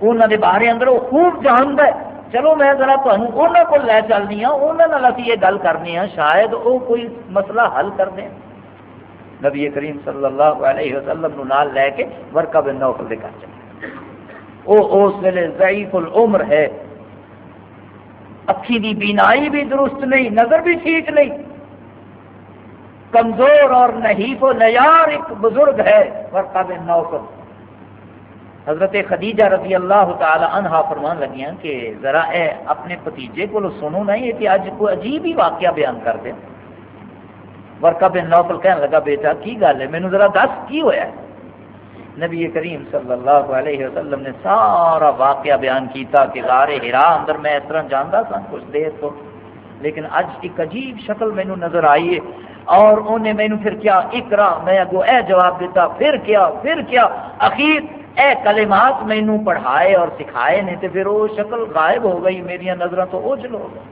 انہوں دے بارے اندر وہ خوب جانتا ہے۔ چلو میں ذرا تمہیں کو لے چلنی ہوں انہوں ابھی یہ گل کرنی ہے شاید وہ کوئی مسئلہ حل کر دیں۔ نبی کریم صلی اللہ علیہ وسلم نال لے کے ورکا بن نوفل دے کر چلے۔ وہ اس ویلے ضعیف العمر ہے۔ اکھی دی بینائی بھی درست نہیں، نظر بھی ٹھیک نہیں۔ کمزور اور نحیف و نیار ایک بزرگ ہے ورکا بن حضرت خدیجہ رضی اللہ تعالی عنہ فرمان لگیاں کہ ذرا اے اپنے پتیجے کو سنو نہیں کہ اج کوئی عجیب ہی واقعہ بیان کر دیں ورکا بن نوفل کہنے لگا، بیٹا کی گل ہے؟ مینو ذرا دس کی ہویا ہے؟ نبی کریم صلی اللہ علیہ وسلم نے سارا واقعہ بیان کیتا کہ غار ہرا اندر میں اس طرح جانتا سا کچھ دیر تو۔ لیکن اج ایک عجیب شکل مینو نظر آئی ہے۔ اور انہیں مینو پھر کیا؟ اکرا میں اگو اے جواب دیتا، پھر کیا؟ پھر کیا؟ اخیر اے کلمات مینو پڑھائے اور سکھائے نے تو پھر وہ شکل غائب ہو گئی میری نظر تو اوجل ہو گئی۔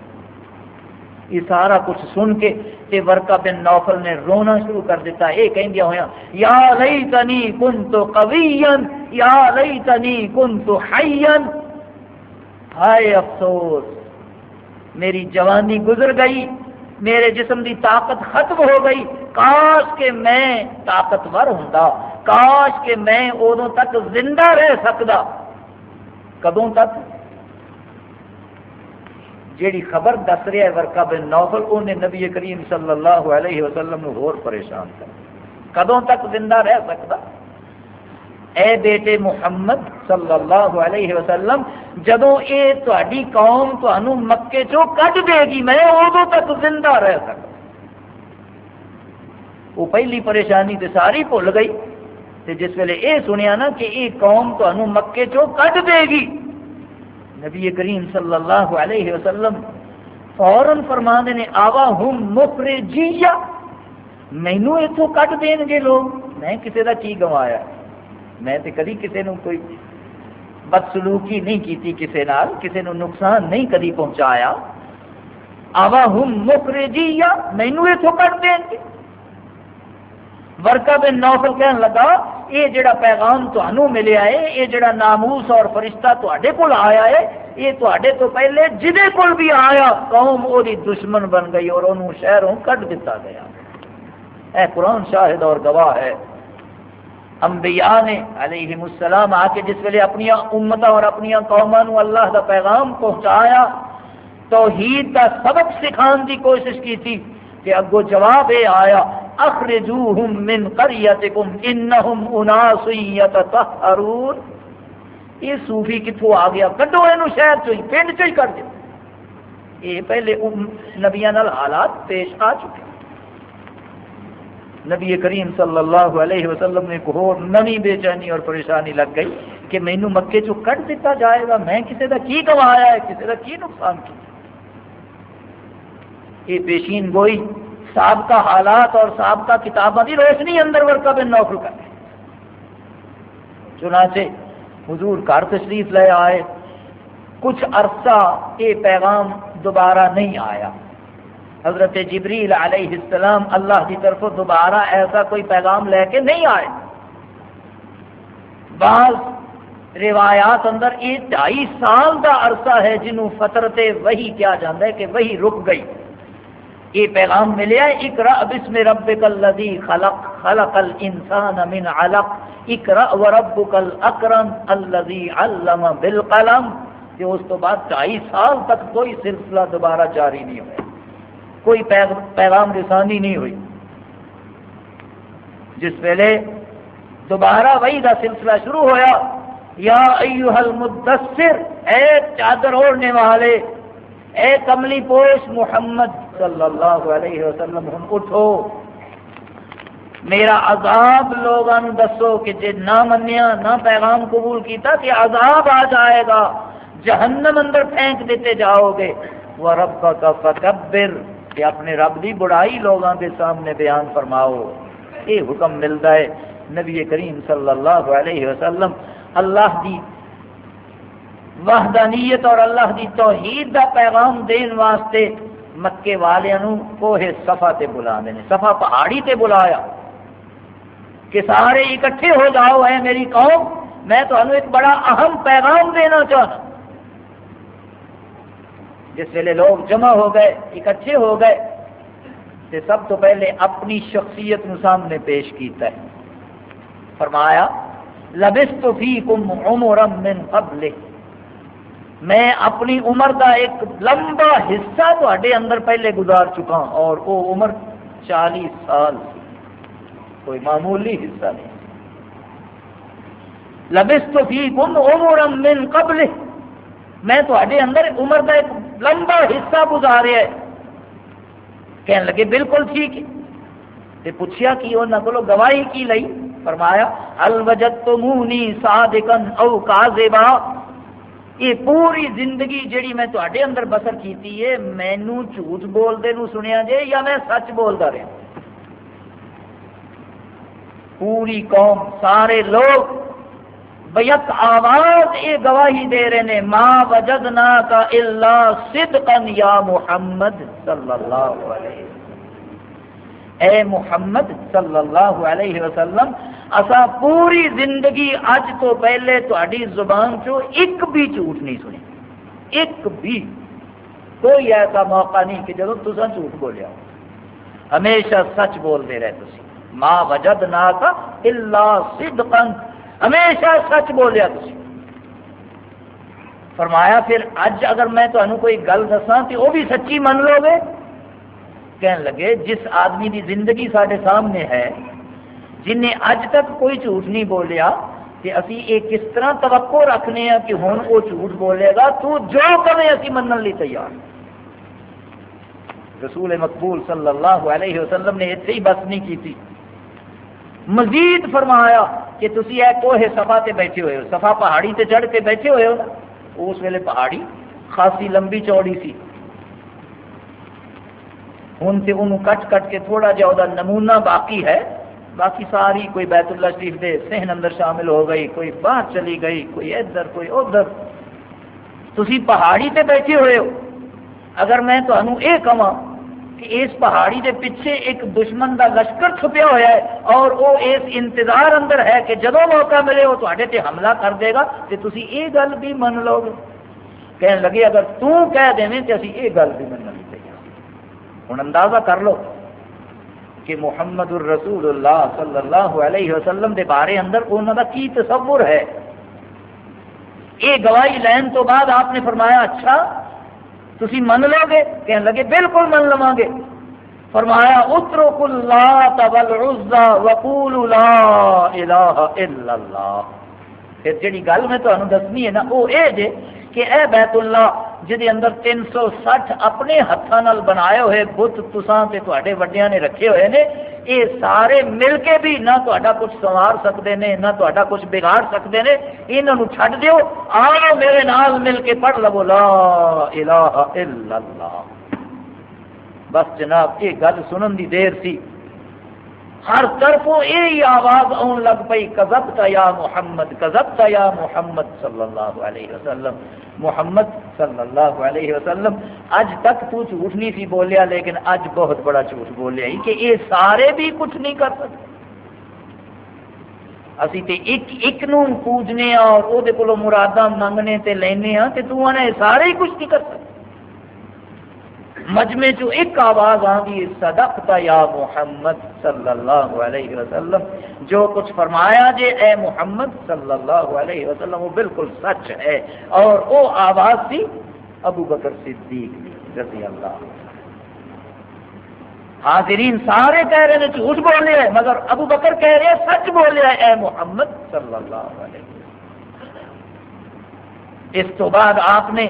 یہ سارا کچھ سن کے تے ورکا بن نوفل نے رونا شروع کر دیتا یہ کہ ہوا یا لئی تنی کن یا لئی تنی کن ہائے افسوس، میری جوانی گزر گئی، میرے جسم دی طاقت ختم ہو گئی۔ کاش کہ میں طاقتور ہوں کاش کہ میں ادو تک زندہ رہ سکتا کدوں تک؟ جیڑی خبر دس رہا ہے ورکا بن نوفل انہیں نبی کریم صلی اللہ علیہ وسلم نو اور پریشان کر۔ کدوں تک زندہ رہ سکتا؟ اے بیٹے محمد صلی اللہ علیہ وسلم جدو یہ تاری قوم تمہوں مکے چو کٹ دے گی، میں ادو تک زندہ رہ سکتا۔ وہ پہلی پریشانی تو ساری بھول گئی۔ تے جس ویلے یہ سنیا نا کہ یہ قوم تمہوں مکے چو کٹ دے گی۔ نبی کریم صلی اللہ علیہ وسلم فوراً فرما نے، آوا ہوں مفرے جی مینو اتوں کٹ دین گے لوگ، میں کسی کا کی گوایا میں تو کدی کسی نے کوئی بدسلوکی نہیں کی کسی نال کسی نے نقصان نہیں کدی پہنچایا۔ آوا ہوں مفرے جی مینو اتوں کٹ دین گے۔ ورکا بن نوفل کہنے لگا یہ جڑا پیغام تمہوں ملیا ہے یہ جڑا ناموس اور فرشتہ تے کول آیا ہے، یہ تے تو پہلے جہے کول بھی آیا، قوم وہ دشمن بن گئی اور انہوں شہروں کٹ دیتا گیا۔ اے قرآن شاہد اور گواہ ہے۔ انبیاء نے علیہ السلام آ کے جس ویلے اپنی امت اور اپنی قوما اللہ دا پیغام پہنچایا، توحید دا سبق سکھان دی کوشش کی تھی کہ اگو جواب یہ آیا اخرجوہم من قریتکم انہم اناس یتطہرون۔ یہ صوفی کتوں آ گیا، کڈو یہ شہر چوئی، پنڈ چوئی کر دے۔ یہ پہلے نبیاں حالات پیش آ چکے۔ نبی کریم صلی اللہ علیہ وسلم نے ایک اور نمی بے چینی اور پریشانی لگ گئی کہ مینو مکے چو کٹ دیتا جائے گا، میں کسی کا کی کمایا ہے کسی کا کی نقصان کیا؟ یہ پیشین گوئی سابقہ حالات اور سابقہ کتابوں کی روشنی اندر ورکا بن نوکل کر چنانچہ حضور گھر تشریف لے آئے۔ کچھ عرصہ یہ پیغام دوبارہ نہیں آیا۔ حضرت جبریل علیہ السلام اللہ کی طرف دوبارہ ایسا کوئی پیغام لے کے نہیں آئے۔ بعض روایات اندر یہ ڈھائی سال کا عرصہ ہے جنہوں فطرت وہی کیا جاتا ہے کہ وہی رک گئی۔ یہ پیغام ملیا اقرا بسم ربک الذی خلق خلق الانسان من علق اقرا وربک الاکرم الذی علم بالقلم۔ کہ اس تو بعد ڈھائی سال تک کوئی سلسلہ دوبارہ جاری نہیں ہوا کوئی پیغام رسانی نہیں ہوئی۔ جس ویلے دوبارہ وہی کا سلسلہ شروع ہویا، یا ایوہ المدثر، اے چادر اوڑھنے والے، اے کملی پوش محمد صلی اللہ علیہ وسلم، ہم اٹھو۔ میرا عذاب لوگوں دسو کہ جی نہ منیا، نہ پیغام قبول کیتا کہ عذاب آ جائے گا۔ جہنم اندر پھینک دیتے جاؤ گے۔ وہ رب کا فکبر کہ اپنے رب کی بڑائی لوگوں کے سامنے بیان فرماؤ۔ یہ حکم ملتا ہے، نبی کریم صلی اللہ علیہ وسلم، اللہ دی وحدانیت اور اللہ دی توحید دا پیغام دین واسطے مکے والوں کوہ سفا تے بلا دینے سفا پہاڑی تے بلایا۔ کہ سارے اکٹھے ہو جاؤ ہے میری قوم، میں تو ایک بڑا اہم پیغام دینا چاہتا جس ویلے لوگ جمع ہو گئے، اکٹھے ہو گئے تو سب تو پہلے اپنی شخصیت نو سامنے پیش کیتا ہے۔ فرمایا، لبست فیکم عمرا من قبل میں اپنی عمر دا ایک لمبا حصہ تے اندر پہلے گزار چکا ہوں اور وہ عمر چالیس سال کوئی معمولی حصہ نہیں۔ لبس تو لبست فیکم عمرا من قبل میں تے اندر عمر دا ایک لمبا حصہ گزاریا ہے کہنے لگے، بالکل ٹھیک ہے۔ تے پوچھیا کہ انہوں کو گواہی کی لئی؟ فرمایا الوجت تو مونی صادقن او کاذبا۔ یہ پوری زندگی جیڑی میں تے اندر بسر کیتی ہے، مینو جھوٹ بولتے نو سنیا جے یا میں سچ بولتا رہا پوری قوم، سارے لوگ بیک آواز یہ گواہی دے رہے ہیں ماں وجدنا کا اللہ صدقن یا محمد صلی اللہ علیہ اے محمد صلی اللہ علیہ وسلم اسا پوری زندگی اج تو پہلے تاری زبان چو ایک بھی جھوٹ نہیں سنی۔ ایک بھی۔ کوئی ایسا موقع نہیں کہ جب تصا جھوٹ بولیا ہمیشہ سچ بولتے رہے تھی ماں وجد نا کا اللہ صدقن ہمیشہ سچ بولیا تھی فرمایا پھر اج اگر میں تمہیں کوئی گل دسا تو وہ بھی سچی من لو گے کہنے لگے، جس آدمی کی زندگی سارے سامنے ہے جن نے اج تک کوئی جھوٹ نہیں بولیا کہ اسی یہ کس طرح توقع رکھنے ہیں کہ ہوں وہ جھوٹ بولے گا؟ تو جو کرے اسی منن لی تیار۔ رسول مقبول صلی اللہ علیہ وسلم نے اتنے ہی بس نہیں کی تھی مزید فرمایا کہ تھی اے کوہ سفا تے بیٹھے ہوئے ہو سفا پہاڑی تے چڑھ کے بیٹھے ہوئے ہو نا؟ اس ویلے پہاڑی خاصی لمبی چوڑی سی۔ ہوں تو انہوں کٹ کٹ کے تھوڑا جا وہ نمونہ باقی ہے۔ باقی ساری کوئی بیت اللہ شریف دے سہن اندر شامل ہو گئی، کوئی باہر چلی گئی، کوئی ادھر کوئی ادھر۔ تھی پہاڑی تے بیٹھے ہوئے ہو۔ اگر میں تمہیں یہ کہاں کہ اس پہاڑی دے پیچھے ایک دشمن دا لشکر چھپیا ہوا ہے اور وہ اس انتظار اندر ہے کہ جدو موقع ملے وہ تے حملہ کر دے گا تو تھی یہ گل بھی من لو گے۔ کہنے لگے، اگر تو کہہ دیں تو اسی یہ گل بھی من لیں ہوں اندازہ کر لو۔ کہ محمد الرسول اللہ صلی اللہ علیہ وسلم دے بارے اندر انہوں کا کی تصور ہے؟ یہ گواہی لین تو بعد آپ نے فرمایا اچھا تھی من لو گے؟ کہنے لگے، بالکل من لوا گے۔ فرمایا اترو کلا وقول لا الہ الا اللہ۔ پھر جی گل میں تمہیں دسنی ہے نا، وہ یہ جے کہ اے بیت اللہ جہد اندر تین سو سٹھ اپنے ہاتھوں بنائے ہوئے بت تسان سے تے وڈیا نے رکھے ہوئے نے یہ سارے مل کے بھی نہ تا کچھ سنوار سکتے ہیں نہ تا کچھ بگاڑ سکتے ہیں یہاں چھڈ دیو، آؤ میرے نال مل کے پڑھ لو، لا الہ الا اللہ۔ بس جناب یہ گل سنن دی دیر سی۔ ہر طرف یہی آواز آن لگ پئی کزبتا یا محمد کزبتا یا محمد صلی اللہ علیہ وسلم، محمد صلی اللہ علیہ وسلم. اج تک تو جھوٹ نہیں سی بولیا، لیکن اج بہت بڑا جھوٹ بولیا ہی کہ یہ سارے بھی کچھ نہیں کر سکتے۔ اسی تے ایک ایک نو پوجنے اور او دے کولو مراداں منگنے تے لینے ہاں تے تو انے سارے ہی کچھ نہیں کر سکتے۔ مجمے چو ایک آواز آگی صدقتا یا محمد صلی اللہ علیہ وسلم۔ جو کچھ فرمایا جے، اے محمد صلی اللہ علیہ وسلم، وہ بالکل سچ ہے۔ اور وہ آواز تھی ابو بکر صدیق رضی اللہ حاضرین سارے کہہ رہے ہیں جھوٹ بول رہے ہیں مگر ابو بکر کہہ رہے ہیں سچ بول رہے ہیں اے محمد صلی اللہ علیہ وسلم۔ اس تو بعد آپ نے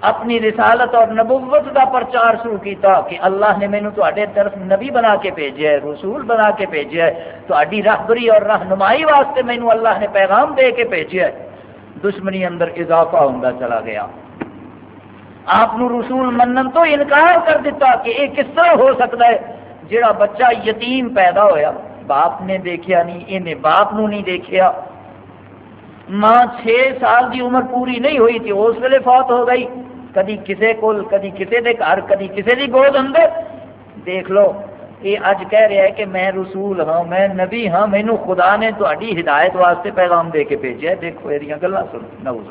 اپنی رسالت اور نبوت کا پرچار شروع کیتا کہ اللہ نے مینو تے طرف نبی بنا کے بھیجا ہے، رسول بنا کے بھیجا ہے۔ تاری رہبری اور رہنمائی واسطے مینو اللہ نے پیغام دے کے بھیجا ہے۔ دشمنی اندر اضافہ ہوتا چلا گیا۔ آپ رسول منن تو انکار کر دیتا کہ یہ کس طرح ہو سکتا ہے؟ جڑا بچہ یتیم پیدا ہویا، باپ نے دیکھیا نہیں انہیں باپ نو نہیں دیکھیا۔ ماں چھ سال دی عمر پوری نہیں ہوئی تھی، اس ویلے فوت ہو گئی۔ کدی کسے کول، کدی کسے دے گھر، کدی کسے دی گود اندر۔ دیکھ لو، یہ اج کہہ رہا ہے کہ میں رسول ہاں میں نبی ہاں مینو خدا نے تاری ہدایت واسطے پیغام دے کے بھیجا دیکھو یہ گلا سن نوز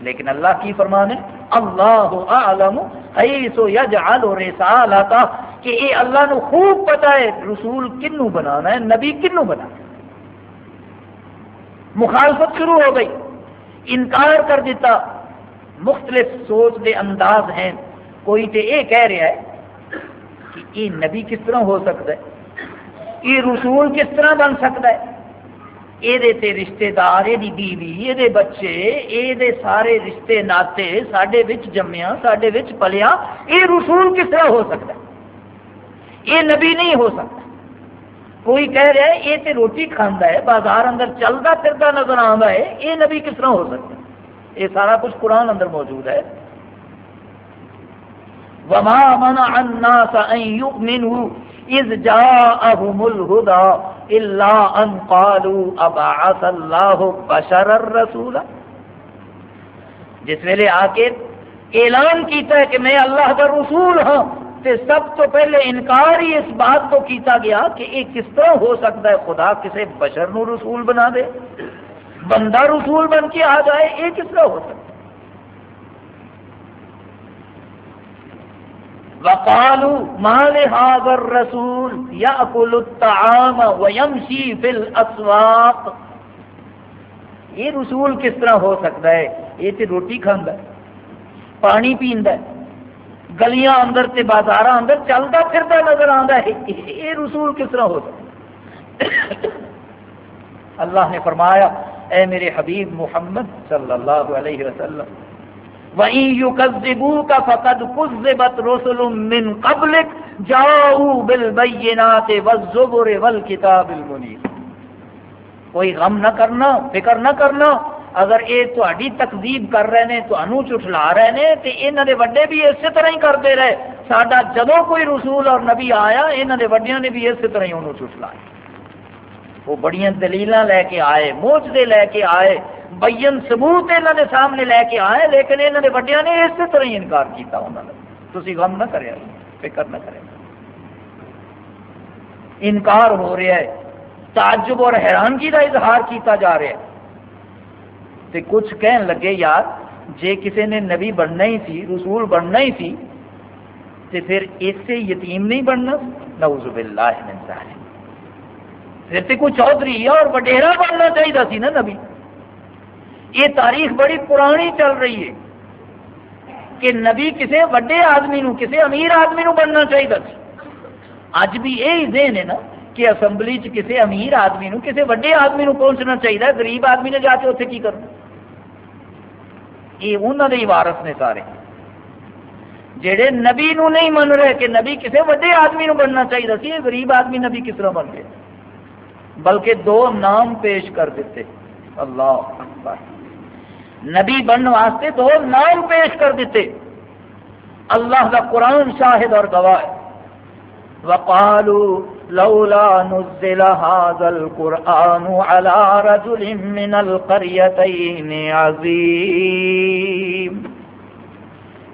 لیکن اللہ کی فرمان ہے اللہ عالم ایسو یجعل رسالتا کہ یہ اللہ نو خوب پتا ہے رسول کنو بنانا ہے، نبی کنو بنانا ہے۔ مخالفت شروع ہو گئی، انکار کر دیتا۔ مختلف سوچ دے انداز ہیں۔ کوئی تو یہ کہہ رہا ہے کہ یہ نبی کس طرح ہو سکتا ہے؟ یہ رسول کس طرح بن سکتا ہے؟ یہ رشتے دار یہ بیوی، یہ بچے، یہ سارے رشتے ناتے سڈے جمیا سڈے پلیا، یہ رسول کس طرح ہو سکتا ہے؟ یہ نبی نہیں ہو سکتا۔ کوئی کہہ رہا ہے یہ تو روٹی کھانا ہے، بازار اندر چلتا پھرتا نظر آتا ہے، یہ نبی کس طرح ہو سکتا ہے؟ یہ سارا کچھ قرآن اندر موجود ہے۔ وما منع الناس ان يؤمنوا اذ جاءهم الهدى الا ان قالوا ابعث الله بشرا رسولا۔ جس ویلے آ کے اعلان کیتا ہے کہ میں اللہ کا رسول ہوں تے سب تو پہلے انکار ہی اس بات کو کیتا گیا کہ یہ کس طرح ہو سکتا ہے خدا کسی بشر نو رسول بنا دے۔ بندہ رسول بن کے آ جائے، یہ کس طرح ہو سکتا؟ ہے وقالوا ما لهذا الرسول ياكل الطعام ويمشي في الاسواق۔ یہ رسول کس طرح ہو سکتا ہے؟ یہ تو روٹی کھانا ہے، پانی پیندا ہے، گلیاں اندر تے بازار اندر چلتا پھرتا نظر آتا ہے۔ یہ رسول کس طرح ہو سکتا ہے؟ اللہ نے فرمایا اے میرے حبیب محمد صلی اللہ علیہ وسلم، وَإِن يُكَذِّبُوكَ فَقَدْ كُذِّبَتْ رُسُلٌ مِّن قَبْلِكَ، جَاءُوا بِالْبَيِّنَاتِ وَالزُّبُرِ وَالْكِتَابِ الْمُنِيرِ۔ کوئی غم نہ کرنا، فکر نہ کرنا، اگر یہ تاری تقزیب کر رہے ہیں تو چٹلا رہے ہیں تو یہاں کے وڈے بھی اسی طرح ہی کرتے رہے۔ سڈا جدو کوئی رسول اور نبی آیا یہاں کے وڈیا نے بھی اسی طرح ہی انہوں چٹلایا وہ بڑی دلیل لے کے آئے، موجدے لے کے آئے، بین سبوت یہاں کے سامنے لے کے آئے، لیکن یہاں کے وڈیا نے اسی طرح ہی انکار کیا انہوں نے تھی غم نہ کرے، فکر نہ کرے۔ انکار ہو رہا ہے، تعجب اور حیرانگی کا اظہار کیتا جا رہا ہے۔ تے کچھ کہن لگے، یار، جے کسی نے نبی بننا ہی سی، رسول بننا ہی سی، تے پھر اس سے یتیم نہیں بننا؟ نعوذ باللہ من ذالک پھر تے کوئی چودھری اور وڈیرا بننا چاہیے سی نا نبی۔ یہ تاریخ بڑی پرانی چل رہی ہے کہ نبی کسی وڈے آدمی نو کسی امیر آدمی نو بننا چاہیے سی۔ اج بھی یہی ذہن ہے نا کہ اسمبلی چ کسی امیر آدمی نو کسی وڈے آدمی نو پہنچنا چاہیے غریب آدمی نے جا کے اتنے کی کرنا۔ یہ انہوں نے وارس نے سارے۔ جڑے نبی نو نہیں من رہے کہ نبی کسی وڈے آدمی نو بننا چاہیے سی غریب آدمی نبی کس طرح بن گئے؟ بلکہ دو نام پیش کر دیتے۔ اللہ اکبر۔ نبی بننے واسطے دو نام پیش کر دیتے۔ اللہ کا قرآن شاہد اور گواہ۔ وقالوا لولا نزل هذا القرآن على رجل من القريتين عظيم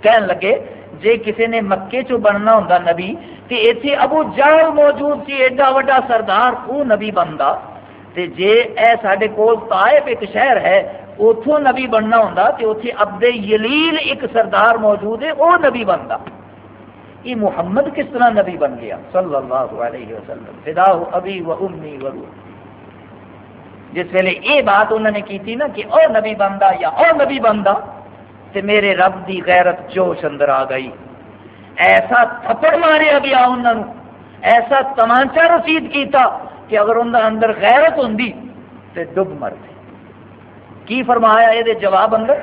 کہن لگے، جے کسی نے مکے چو بننا ہوں نبی تے ایتھے ابو جہل موجود سی ایڈا وڈا سردار وہ نبی بندا؟ تے جے اے ساڈے کول طائف ایک شہر ہے اتوں نبی بننا ہوں تو اتنے ابد یلیل ایک سردار موجود ہے وہ نبی بنتا یہ محمد کس طرح نبی بن گیا؟ صلی اللہ علیہ وسلم۔ فدا ابھی و امی و جس ویلے یہ بات انہوں نے کی تھی نا کہ او نبی بنتا یا او نبی بنتا تو میرے رب دی غیرت جوش اندر آ گئی۔ ایسا تھپڑ ماریا گیا انہوں نے ایسا تمانچا رسید کیتا کہ اگر انہوں اندر غیرت ہوں تو ڈب مرتے کی فرمایا یہ جواب اندر؟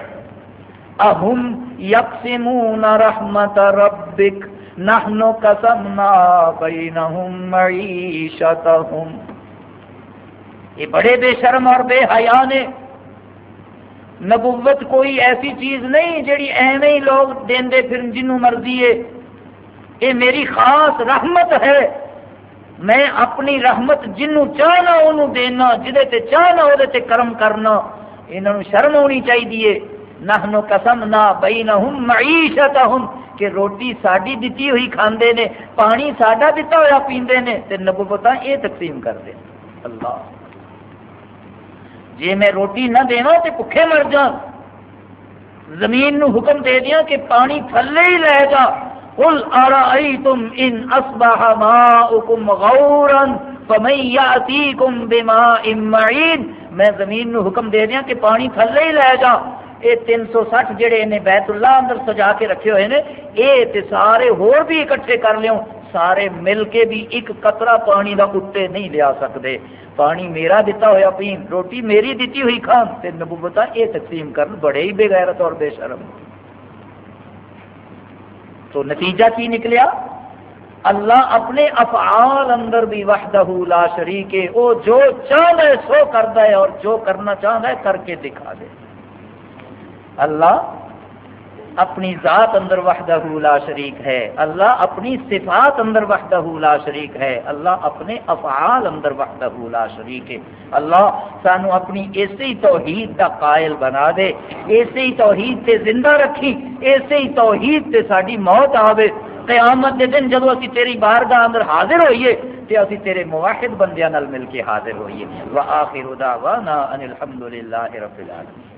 اہم یکسمون رحمت ربک نحن قسمنا بینہم معیشتہم۔ یہ بڑے بے شرم اور بے حیا نے۔ نبوت کوئی ایسی چیز نہیں جیڑی ایویں لوگ دے پھر جنوں مرضی ہے۔ یہ میری خاص رحمت ہے۔ میں اپنی رحمت جنوں چاہنا انہوں دینا جہے چاہنا وہ کرم کرنا انہوں شرم ہونی چاہیے نہ قسم نہ بئی نہ معیشت کہ روٹی ساری دیتی ہوئی کھاندے نے، پانی ساڈا دتا ہوا پیندے نے، تے نبوت یہ تقسیم کرتے اللہ۔ جی میں روٹی نہ دینا تو بکھے مر جا زمین نو حکم دے دیا کہ پانی تھلے ہی لے جا۔ قل ارائیتم ان اصبح ماؤکم غورا فمن یاتیکم بماء معین۔ میں زمین نو حکم دے دیا کہ پانی تھلے ہی لے جا۔ یہ تین سو سٹھ جڑے نے بیت اللہ اندر سجا کے رکھے ہوئے نے، یہ سارے ہور بھی اکٹھے کر لیوں۔ سارے مل کے بھی ایک قطرہ پانی دا اٹھے نہیں لیا سکتے۔ پانی میرا دیتا ہوا پین، روٹی میری دیتی ہوئی کھان۔ تے نبوتا یہ تقسیم کرن بڑے ہی بے غیرت اور بے شرم۔ تو نتیجہ کی نکلیا؟ اللہ اپنے افعال اندر بھی وحدہ لا شریک ہے، وہ جو چاہتا ہے سو کرتا ہے اور جو کرنا چاہتا ہے کر کے دکھا دے۔ اللہ اپنی ذات اندر وحدہ لا شریک ہے۔ اللہ اپنی صفات اندر وحدہ لا شریک ہے۔ اللہ اپنے افعال اندر وحدہ لا شریک ہے۔ اللہ سانو اپنی اسی توحید کا قائل بنا دے۔ اسی توحید سے زندہ رکھی۔ اسی توحید سے ساری موت آوے۔ قیامت دے دن جدو اسی تیری بارگاہ اندر حاضر ہوئیے، تے اسی تیرے موحد بندیاں نال مل کے حاضر ہوئیے۔ وآخر دعوانا ان الحمدللہ رب العالمین۔